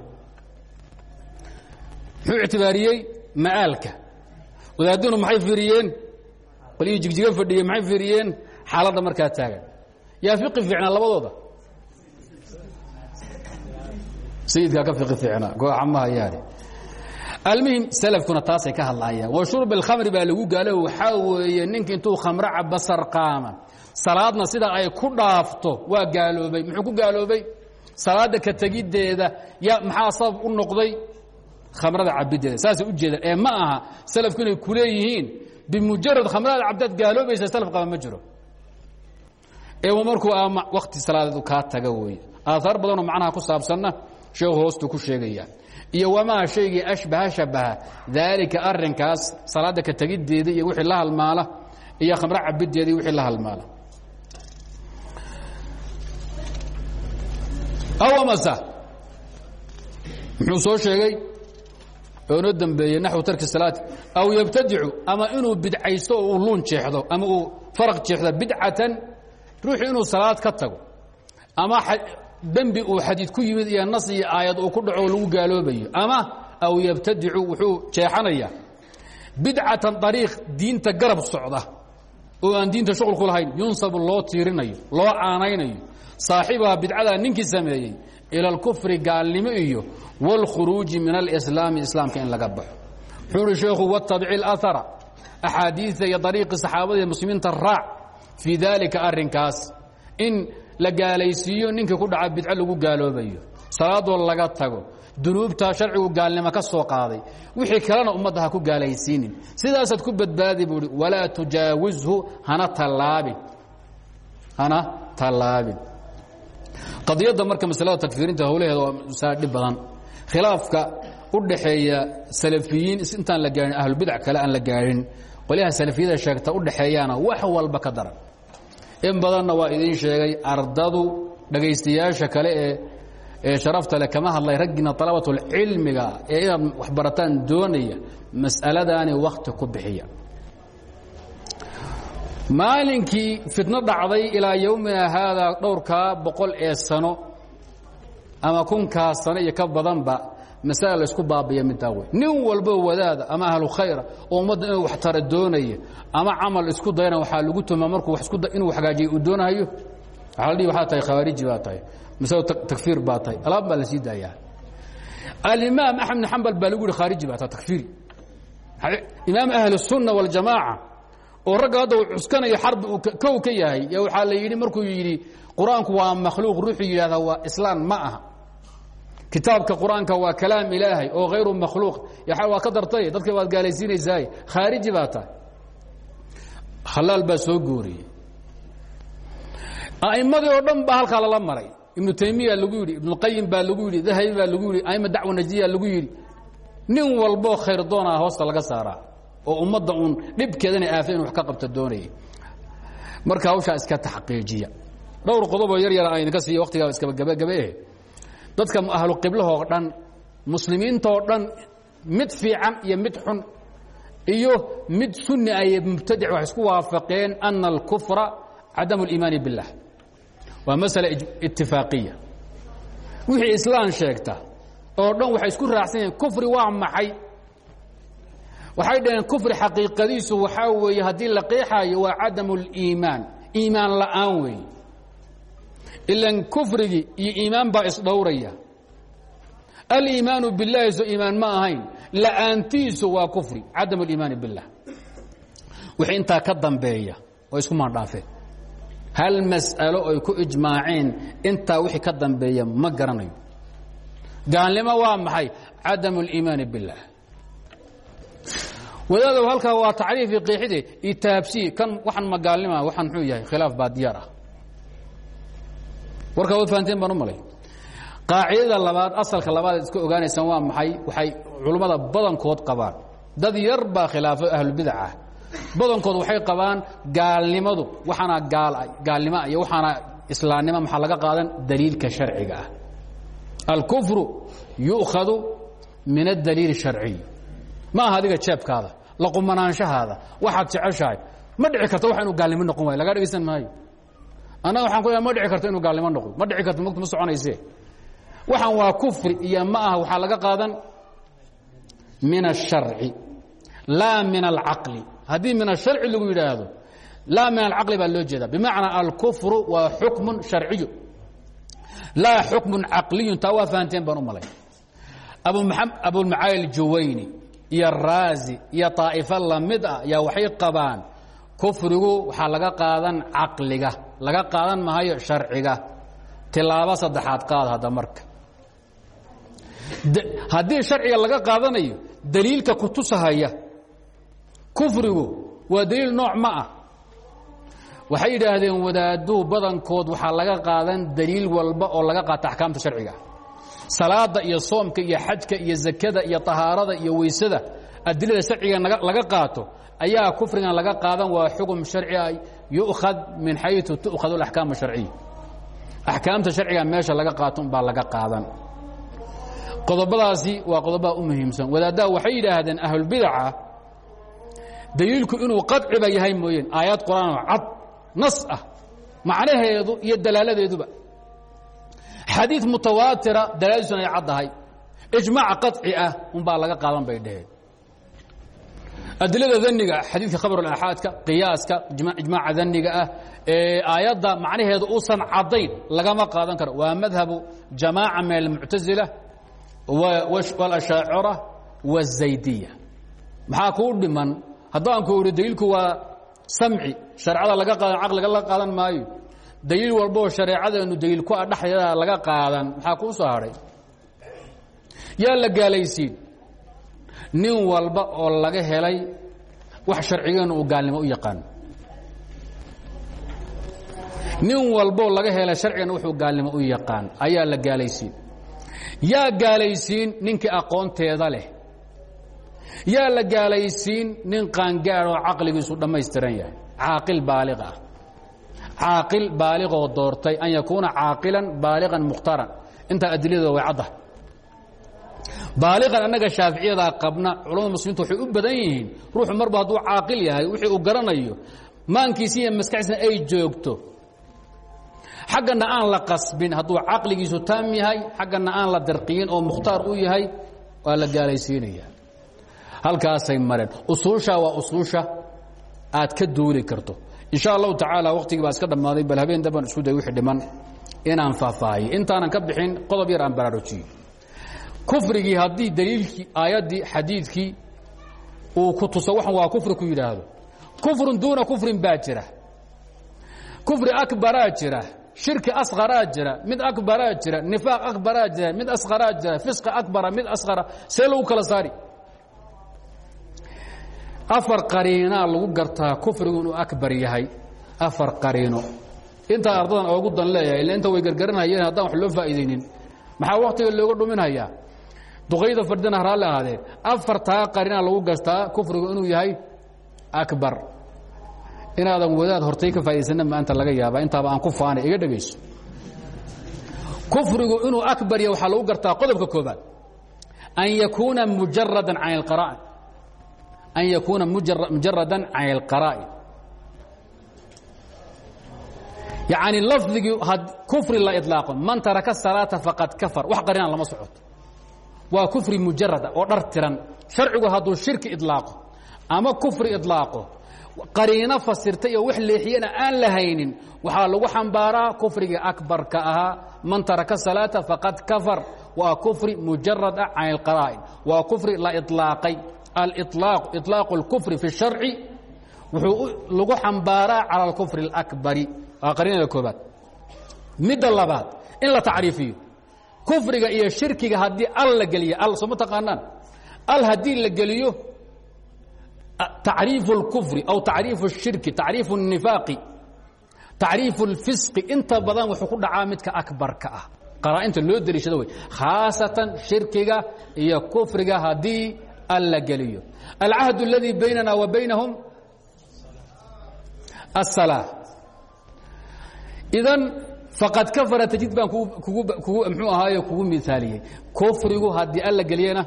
muxuu ictibaariyey ma'aalka. Wadaadunu maxay fiiriyeen? Qolyihii jigjiga fadhiyey maxay fiiriyeen? Xaaladda markaa taagan. Yaa fiqi fiicnaa labadooda? Sayidkaa ka fiqi fiicnaa gooxamaha yaari almuhim salafkuna taasay ka hadlaayaan. Wa shurb اlkhamri baa lagu gaalo waxaa weeye ninka intuu khamro caba sarqaama salaadna sida ay ku dhaafto waa gaaloobay. Muxuu ku gaaloobay? Salaadda ka tegiddeeda ya maxaa sabab u noqday? Khamrada cabiddeeda. Saasay u jeedaan ee ma aha salafku inay ku leeyihiin bimujarad khamrada cabdaad gaaloobaysa salaf qaba ma jiro. Ee markuu wakti salaadeedu kaa taga weeye. Aahaar badanoo macnaha ku saabsanna sheekhu hoostu ku sheegaya iyo wamaa shaygii ashbaha shabaha daalika arinkaas salaadda ka tegiddeeda iyo wixii la halmaala iyo khamro cabiddeeda iyo wixii la halmaala aw amase muxuu soo sheegay? Oo noo dembeeyey naxwu tarki salaati aw yabtadicu ama inuu bidcaysto oo uu luun jeexdo ama uu faraq jeexda bidcatan ruuxu inuu salaad ka tago. Ama dembi uu xadiid ku yimid iyo nas iyo aayad uu ku dhaco lagu gaaloobayo. Ama aw yabtadicu wuxuu jeexanayaa bidcatan ariiq diinta garab socda oo aan diinta shuqul ku lahayn yunsabu loo tiirinayo loo caanaynayo saaxibaha bidcadaa ninkii sameeyey ila alkufri gaalnimo iyo wاlkhuruuji min alislaami islaamka in laga baxo. Wuxuu uhi sheekhu watabici اlahara axaadiida iyo ariiqii saxaabada iyo muslimiinta raac fii daalika arrinkaas. In la gaalaysiiyo ninkii ku dhaca bidco lagu gaaloobayo. Salaadoo laga tago dunuubtaa sharcigu gaalnimo ka soo qaaday. Wixii kalena ummadda ha ku gaalaysiinin. Sidaasaad ku badbaadi buu hi walaa tujaawizhu hana tallaabin hana tallaabin qadiyadda marka masalada takfiirinta howlaheeda waa masale dhib badan. Khilaafka u dhaxeeya salafiyiin intaan la gaahin ahlulbidac kale aan la gaadhin qolyaha salafiyada sheegta u dhaxeeyaana wax walba ka daran. In badanna waa idiin sheegay ardadu dhagaystayaasha kale ee ee sharafta le kama hadlay raggiina alabatulcilmiga ee inaad waxbarataan doonaya mas'aladaani wakti ku bixiya maalinkii fitno dhacday ilaa yowmina haadaa dhowrkaa boqol ee sano ama kunkaa sano iyo ka badanba masala laysku baabiya middaa wey nin walbo wadaada ama ahlu khayra oo ummadda inuu wax tara doonaya ama camal isku dayna waxaa lagu tuma markuu inuu hagaajiya uu doonahayo waxaa la dhihi waxaa tahay khawaariji baa tahay. Masalo takfiir baa tahay. Alaab baa la sii daayaa. Alimaam axmed bn xambal baa lagu yihi khaariji baa tahay takfiiri imaam ahlusunna waljamaaca oo ragga hadda uu cuskanayo xarbi uu kow ka yahay y waxaa la yidhi markuu yidhi qur'aanku waa makhluuq ruuxuu yidhahdaa waa islaan ma aha. Kitaabka qur'aanka waa kalaam ilaahay oo hayru makhluuq. Waa ka dartay dadka waad gaalaysiinaysaay khaariji baa tahay. Khalaal baa soo gooriyey. A'immadii oo dhan baa halkaa lala maray. Ibnu taymiya lagu yidhi ibnuqayim baa lagu yidhi dahabi baa lagu yidhi aima dacwa najdiya lagu yidhi. Nin walboo khayr doonaa hoosta laga saaraa oo ummadda uun dhibkeedana inu wax ka qabta doonayay. Marka hawshaa iska taxqiijiya. Dhowr qodoboo yar yara aan idinka siiya waktigaa iskaba gabagabeehe dadka ahlu qiblahoo dhan muslimiintoo dhan mid fiican iyo mid xun iyo mid sunni ay mubtadic waxay isku waafaqeen ana alkufra cadamu اliimaani biاllah waa masala itifaaqiya wixii islaan sheegta oo dhan waxay isku raacsan kufri waa maxay waxay dhaheen kufri xaqiiqadiisu waxaa weeye haddii la qeexaayo waa cadamu اliimaan iimaan la'aan weeye ilan kufrigii iyo iimaan baa isdhowraya aliimaanu biاllahi so iimaan ma ahayn la'aantiisu waa kufri cadam اliimaani biاllah wixii intaa ka dambeeya oo isku maandhaafeen hal mas'alo ay ku ijmaaceen intaa wixii ka dambeeya ma garanayo gaalnimo waa maxay cadamu اliimaani biاllah wadaadow halkaa waa tacriifii qeexide itaabsii kan waxaan ma gaalnima waxaan muxuu yahay khilaaf baa diyaar ah. Warkaa wad fahanteen baan u malay. Qaacidada labaad asalka labaad ad iska ogaanaysaan waa maxay waxay culummada badankood qabaan. Dad yar baa khilaafo ahlubidac ah badankood waxay qabaan gaalnimadu waxaana gaal gaalnimo iyo waxaana islaamnimo maxaa laga qaadan? Daliilka sharciga ah. Alkufru yu'khadu min adaliil الsharciy ma aha adiga jeebkaada laqumanaanshahaada waxaad jeceshahay. Ma dhici karto wax inuu gaalnimo noqon waay lagaa dhegaysan maayo. Annaga waxaan ku ma dhici karto inuu gaalnimo noqdo. Ma dhici karto mugta ma soconayse. Waxaan waa kufri iyo ma aha waxaa laga qaadan. Min الsharci laa min alcaqli. Haddii min asharci lagu yidhaahdo laa min alcaqli baa loo jeeda bimacnaa alkufru waa xukmu sharciyu. Laa xukmu caqliyu taa waa fahanteen baan u malay. Abulmacaali juwayni iyo raazi iyo طaa'ifo la mid ah yaa waxay qabaan kufrigu waxaa laga qaadan caqliga laga qaadan mahayo sharciga. Tilaabo saddexaad qaad hadda marka. Haddii sharciga laga qaadanayo daliilka kutusahaya kufrigu waa daliil nooc ma ah. Waxay yidhaahdeen wadaaduu badankood waxaa laga qaadan daliil walba oo laga qaata axkaamta sharciga salaada iyo soomka iyo xajka iyo zakada iyo طahaarada iyo weysada adilada sharciga laga qaato ayaa kufrigan laga qaadan waa xukm sharci a yu'khad min xayu tu'khad اaxkaam الsharciya axkaamta sharciga meesha laga qaato umbaa laga qaadan qodobadaasi waa qodobaha u muhiimsan wadaaddaha waxay yidhaahdeen ahlulbidaca daliilku inuu qaciba yahay mooyeen aayad qur-aanoo cad nas ah macnaheedu iyo dalaaladeeduba xadii mutawaatira dalaaladiisuna ay caddahay. Ijmaac qaci ah unbaa laga qaadan bay dheheen adilada daniga xadiidka khabarulaxaadka qiyaaska ijmaaca daniga ah ee aayadda macnaheedu uusan caddayn lagama qaadan karo. Waa madhabu jamaaca min almuctasila walashaacira wazaydiya maxaa kuu dhiman? Haddaan ku idhi daliilku waa samci shareecada laga qaadan caqliga la qaadan maayo daliil walboo shareecadeenu daliil ku a dhexdeeda laga qaadan. Maxaa kuu soo hadhay yaa la gaalaysiin. Nin walba oo laga helay wax sharcigeenu uu gaalnimo u yaqaan. Nin walboo laga helay sharcigan wuxuu gaalnimo u yaqaan. Ayaa la gaalaysiin. Yaa gaalaysiin ninkii aqoonteeda leh. Yaa la gaalaysiin nin qaangaad oo caqligiisu dhammaystiran yahay. Caaqil baaliq ah caaqil baaliqoo doortay an yakuuna caaqilan baaliqan mukhtaran. Intaa adiladeeda way cadda. Baaliqan annaga shaaficiyadaa qabna culamada muslimiintu waxay u badan yihiin ruuxu marba hadduu caaqil yahay wixii uu garanayo maankiisi iyo maskaxdiisna ay joogto. Xaggana aan la qasbin hadduu caqligiisu taam yahay xaggana aan la darqiyin oo mukhtaar u yahay waa la gaalaysiinaya halkaasay mareen. Usuusha waa usuusha aad ka duuli karto insha allahu tacaala waktigii baa iska dhammaaday bal habeen dambaan isku day wixii dhiman inaan faahfaahiyo intaanan ka bixin qodob yar aan baraarujiyo kufrigii haddii daliilkii aayaddii xadiidkii uu ku tuso waxan waa kufri ku yidhaahdo. Kufrun duuna kufrin baa jira. Kufri akbaraa jira. Shirki asqaraa jira. Mid akbaraa jira. Nifaaq akbaraa jira. Mid asqaraa jira. Fisqi akbara. Mid asqara. See lagu kala saari afar qariinaa lagu gartaa kufrigu inuu akbar yahay. Afar qariino. Intaa ardadan oogu dan leeyahay illa inta way gargaranhayeen haddaan wax loo faa'iidaynin. Maxaa waktiga looga dhuminhayaa duqayda fardina raalli ahaadeen afartaa qariinaa lagu gartaa kufrigu inuu yahay akbar. Inaadan wadaad hortay ka faa'idaysanna maanta laga yaabaa. Intaaba aan ku faanay iga dhegayso. Kufrigu inuu akbar yahay waxaa lagu gartaa qodobka koobaad an yakuuna mujaradan can اlqaraa'in an yakuuna mujarada can اlqaraa'in yacni lafdigii kufri la iطlaaqo man taraka salaata faqad kafar wax qarinaan lama socoto waa kufri mujarada oo dhar tiran sharcigu hadduu shirki iطlaaqo ama kufri iطlaaqo qariino fasirta iyo wax leexiyana aan la haynin waxaa lagu xambaaraa kufrigii akbarka ahaa man taraka salaata faqad kafar waa kufri mujarad ah can اlqaraa'in waa kufri la iطlaaqay aliطlaaq iطlaaqu اlkufri fi الsharci wuxuu lagu xambaaraa cala اlkufri اlakbari waa qariinada koobaad midda labaad in la tacriifiyo kufriga iyo shirkiga haddii al la geliya al sooma taqaanaan al haddii la geliyo tacriifu اlkufri aw tacriifu الshirki tacriifu الnifaaqi tacriifu اlfisqi inta badan wuxuu ku dhacaa midka akbarka ah qaraa'inta loo deliishado wey khaasatan shirkiga iyo kufriga haddii al la geliyo alcahd اladii baynana wa baynahum الsalaa idan faqad kafara tajid baan kugu mxuu ahaaye kugu miaaliyey kufrigu haddii alla geliyena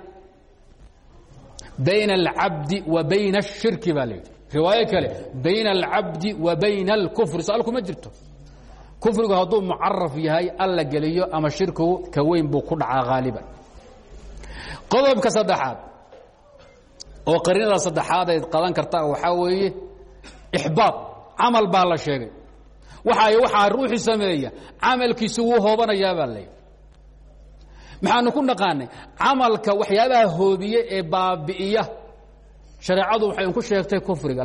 bayna اlcabdi wa bayna الshirki baa layidhi riwaayo kale bayna اlcabdi wa bayna اlkufri su-aal kuma jirto kufrigu hadduu mucaraf yahay alla geliyo ama shirkigu ka weyn buu ku dhacaa haaliban qodobka saddexaad oo qariinada saddexaad ayd qadan kartaa waxaa weeye ixbaad camal baa la sheegay. Waxa waxaa ruuxii sameeya camalkiisu wuu hoobanayaa baa layidhi maxaanu ku naqaanay camalka waxyaabaha hoobiye ee baabi'iya shareecadu waxay ku sheegtay kufriga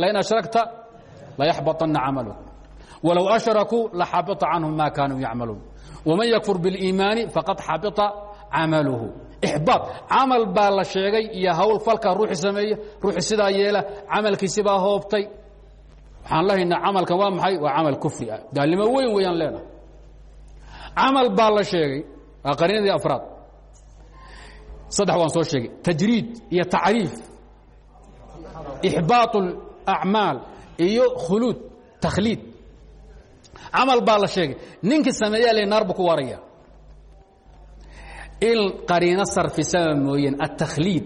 lain ashrakta layaxbaطana camalu. Walow ashrakuu laxabita canhum ma kaanuu yacmaluun. Waman yakfur biاliimaani faqad xabita camaluhu ixbaad camal baa la sheegay iyo hawl falka ruuxi sameeya ruuxi sidaa yeela camalkiisi baa hoobtay. Waxaan lahaynaa camalkan waa maxay? Waa camal kufri ah. Gaalnimo weyn wayaan leenahay. Camal baa la sheegay waa qariinadii afraad. Saddex waan soo sheegay. Tajriid iyo tacriif ixbaaط اlacmaal iyo khuluud takhliid. Camal baa la sheegay. Ninkii sameeyaa le naar bu ku waraya in qariino sarfisaba mooyeen aلtakhliid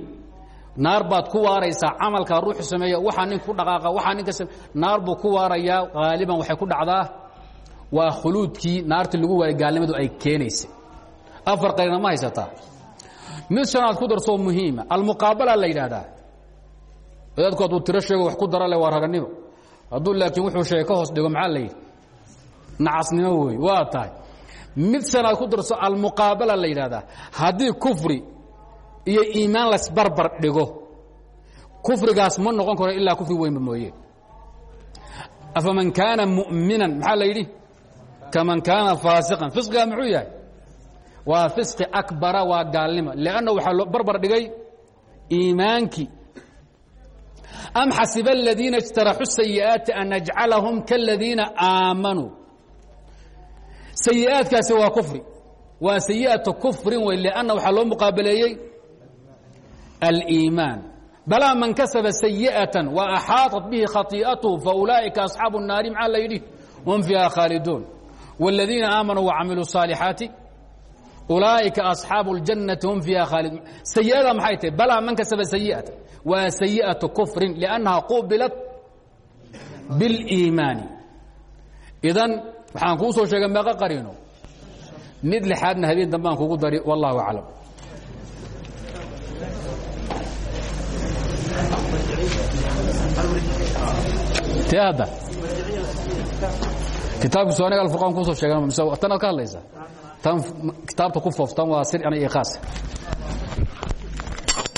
naar baad ku waaraysaa camalkaa ruuxu sameeya waxaa nin ku dhaqaaqa waxaa ninka naar buu ku waarayaa haaliban waxay ku dhacdaa. Waa khuluudkii naartii lagu waaray gaalnimadu ay keenaysay afar qarina ma haysataa mid shanaad ku darsoo muhiima almuqaabala la yidhaahdaa wadaadku hadduu tiro sheego wax ku dara le waa raganimo hadduu laakiin wuxuu sheegay ka hoos dhigo maxaa la yidhi? Nacasnimo wey waa tahay mid shanaad ku darso almuqaabala la yidhaahdaa haddii kufri iyo iimaan lasbarbar dhigo kufrigaas ma noqon karo ilaa kufri weynba mooye. Afaman kaana mu'minan maxaa la yidhi? Kaman kaana faasiqan. Fisqigaa muxuu yahay? Waa fisqi akbara waa gaalnimo. Lanna waxaa loo barbar dhigay iimaankii am xasiba aladiina اjtaraxuu sayi'aati an najcalahum kaladiina aamanuu sayi'aadkaasi waa kufri waa sayi'atu kufrin wey lanna waxaa loo muqaabaleeyey aliimaan balaa man kasaba sayi'atan wa axaaطat bihi khatii'atuhu faulaa'ika asxaabu الnaari maxaa la yidhi hum fiiha khaaliduun wاladiina aamanuu wacamiluu الصaalixaati ulaaئika aصxaabu اljannati hum fiiha khaalidun sayi'ada maxay tahay balaa man kasaba sayi'atan waa sayi'aةu kufrin liأnnaha qubilat biاliimaani idan waxaan kuu soo sheegay meeqo qariino mid lixaadna habeen dambaan kugu dari wallahu aclam te hadda kitaabki sonig alfurqaan ku soo sheegan tanaad ka hadlaysaa tan kitaabta ku fooftan waa sir ana iyo khaas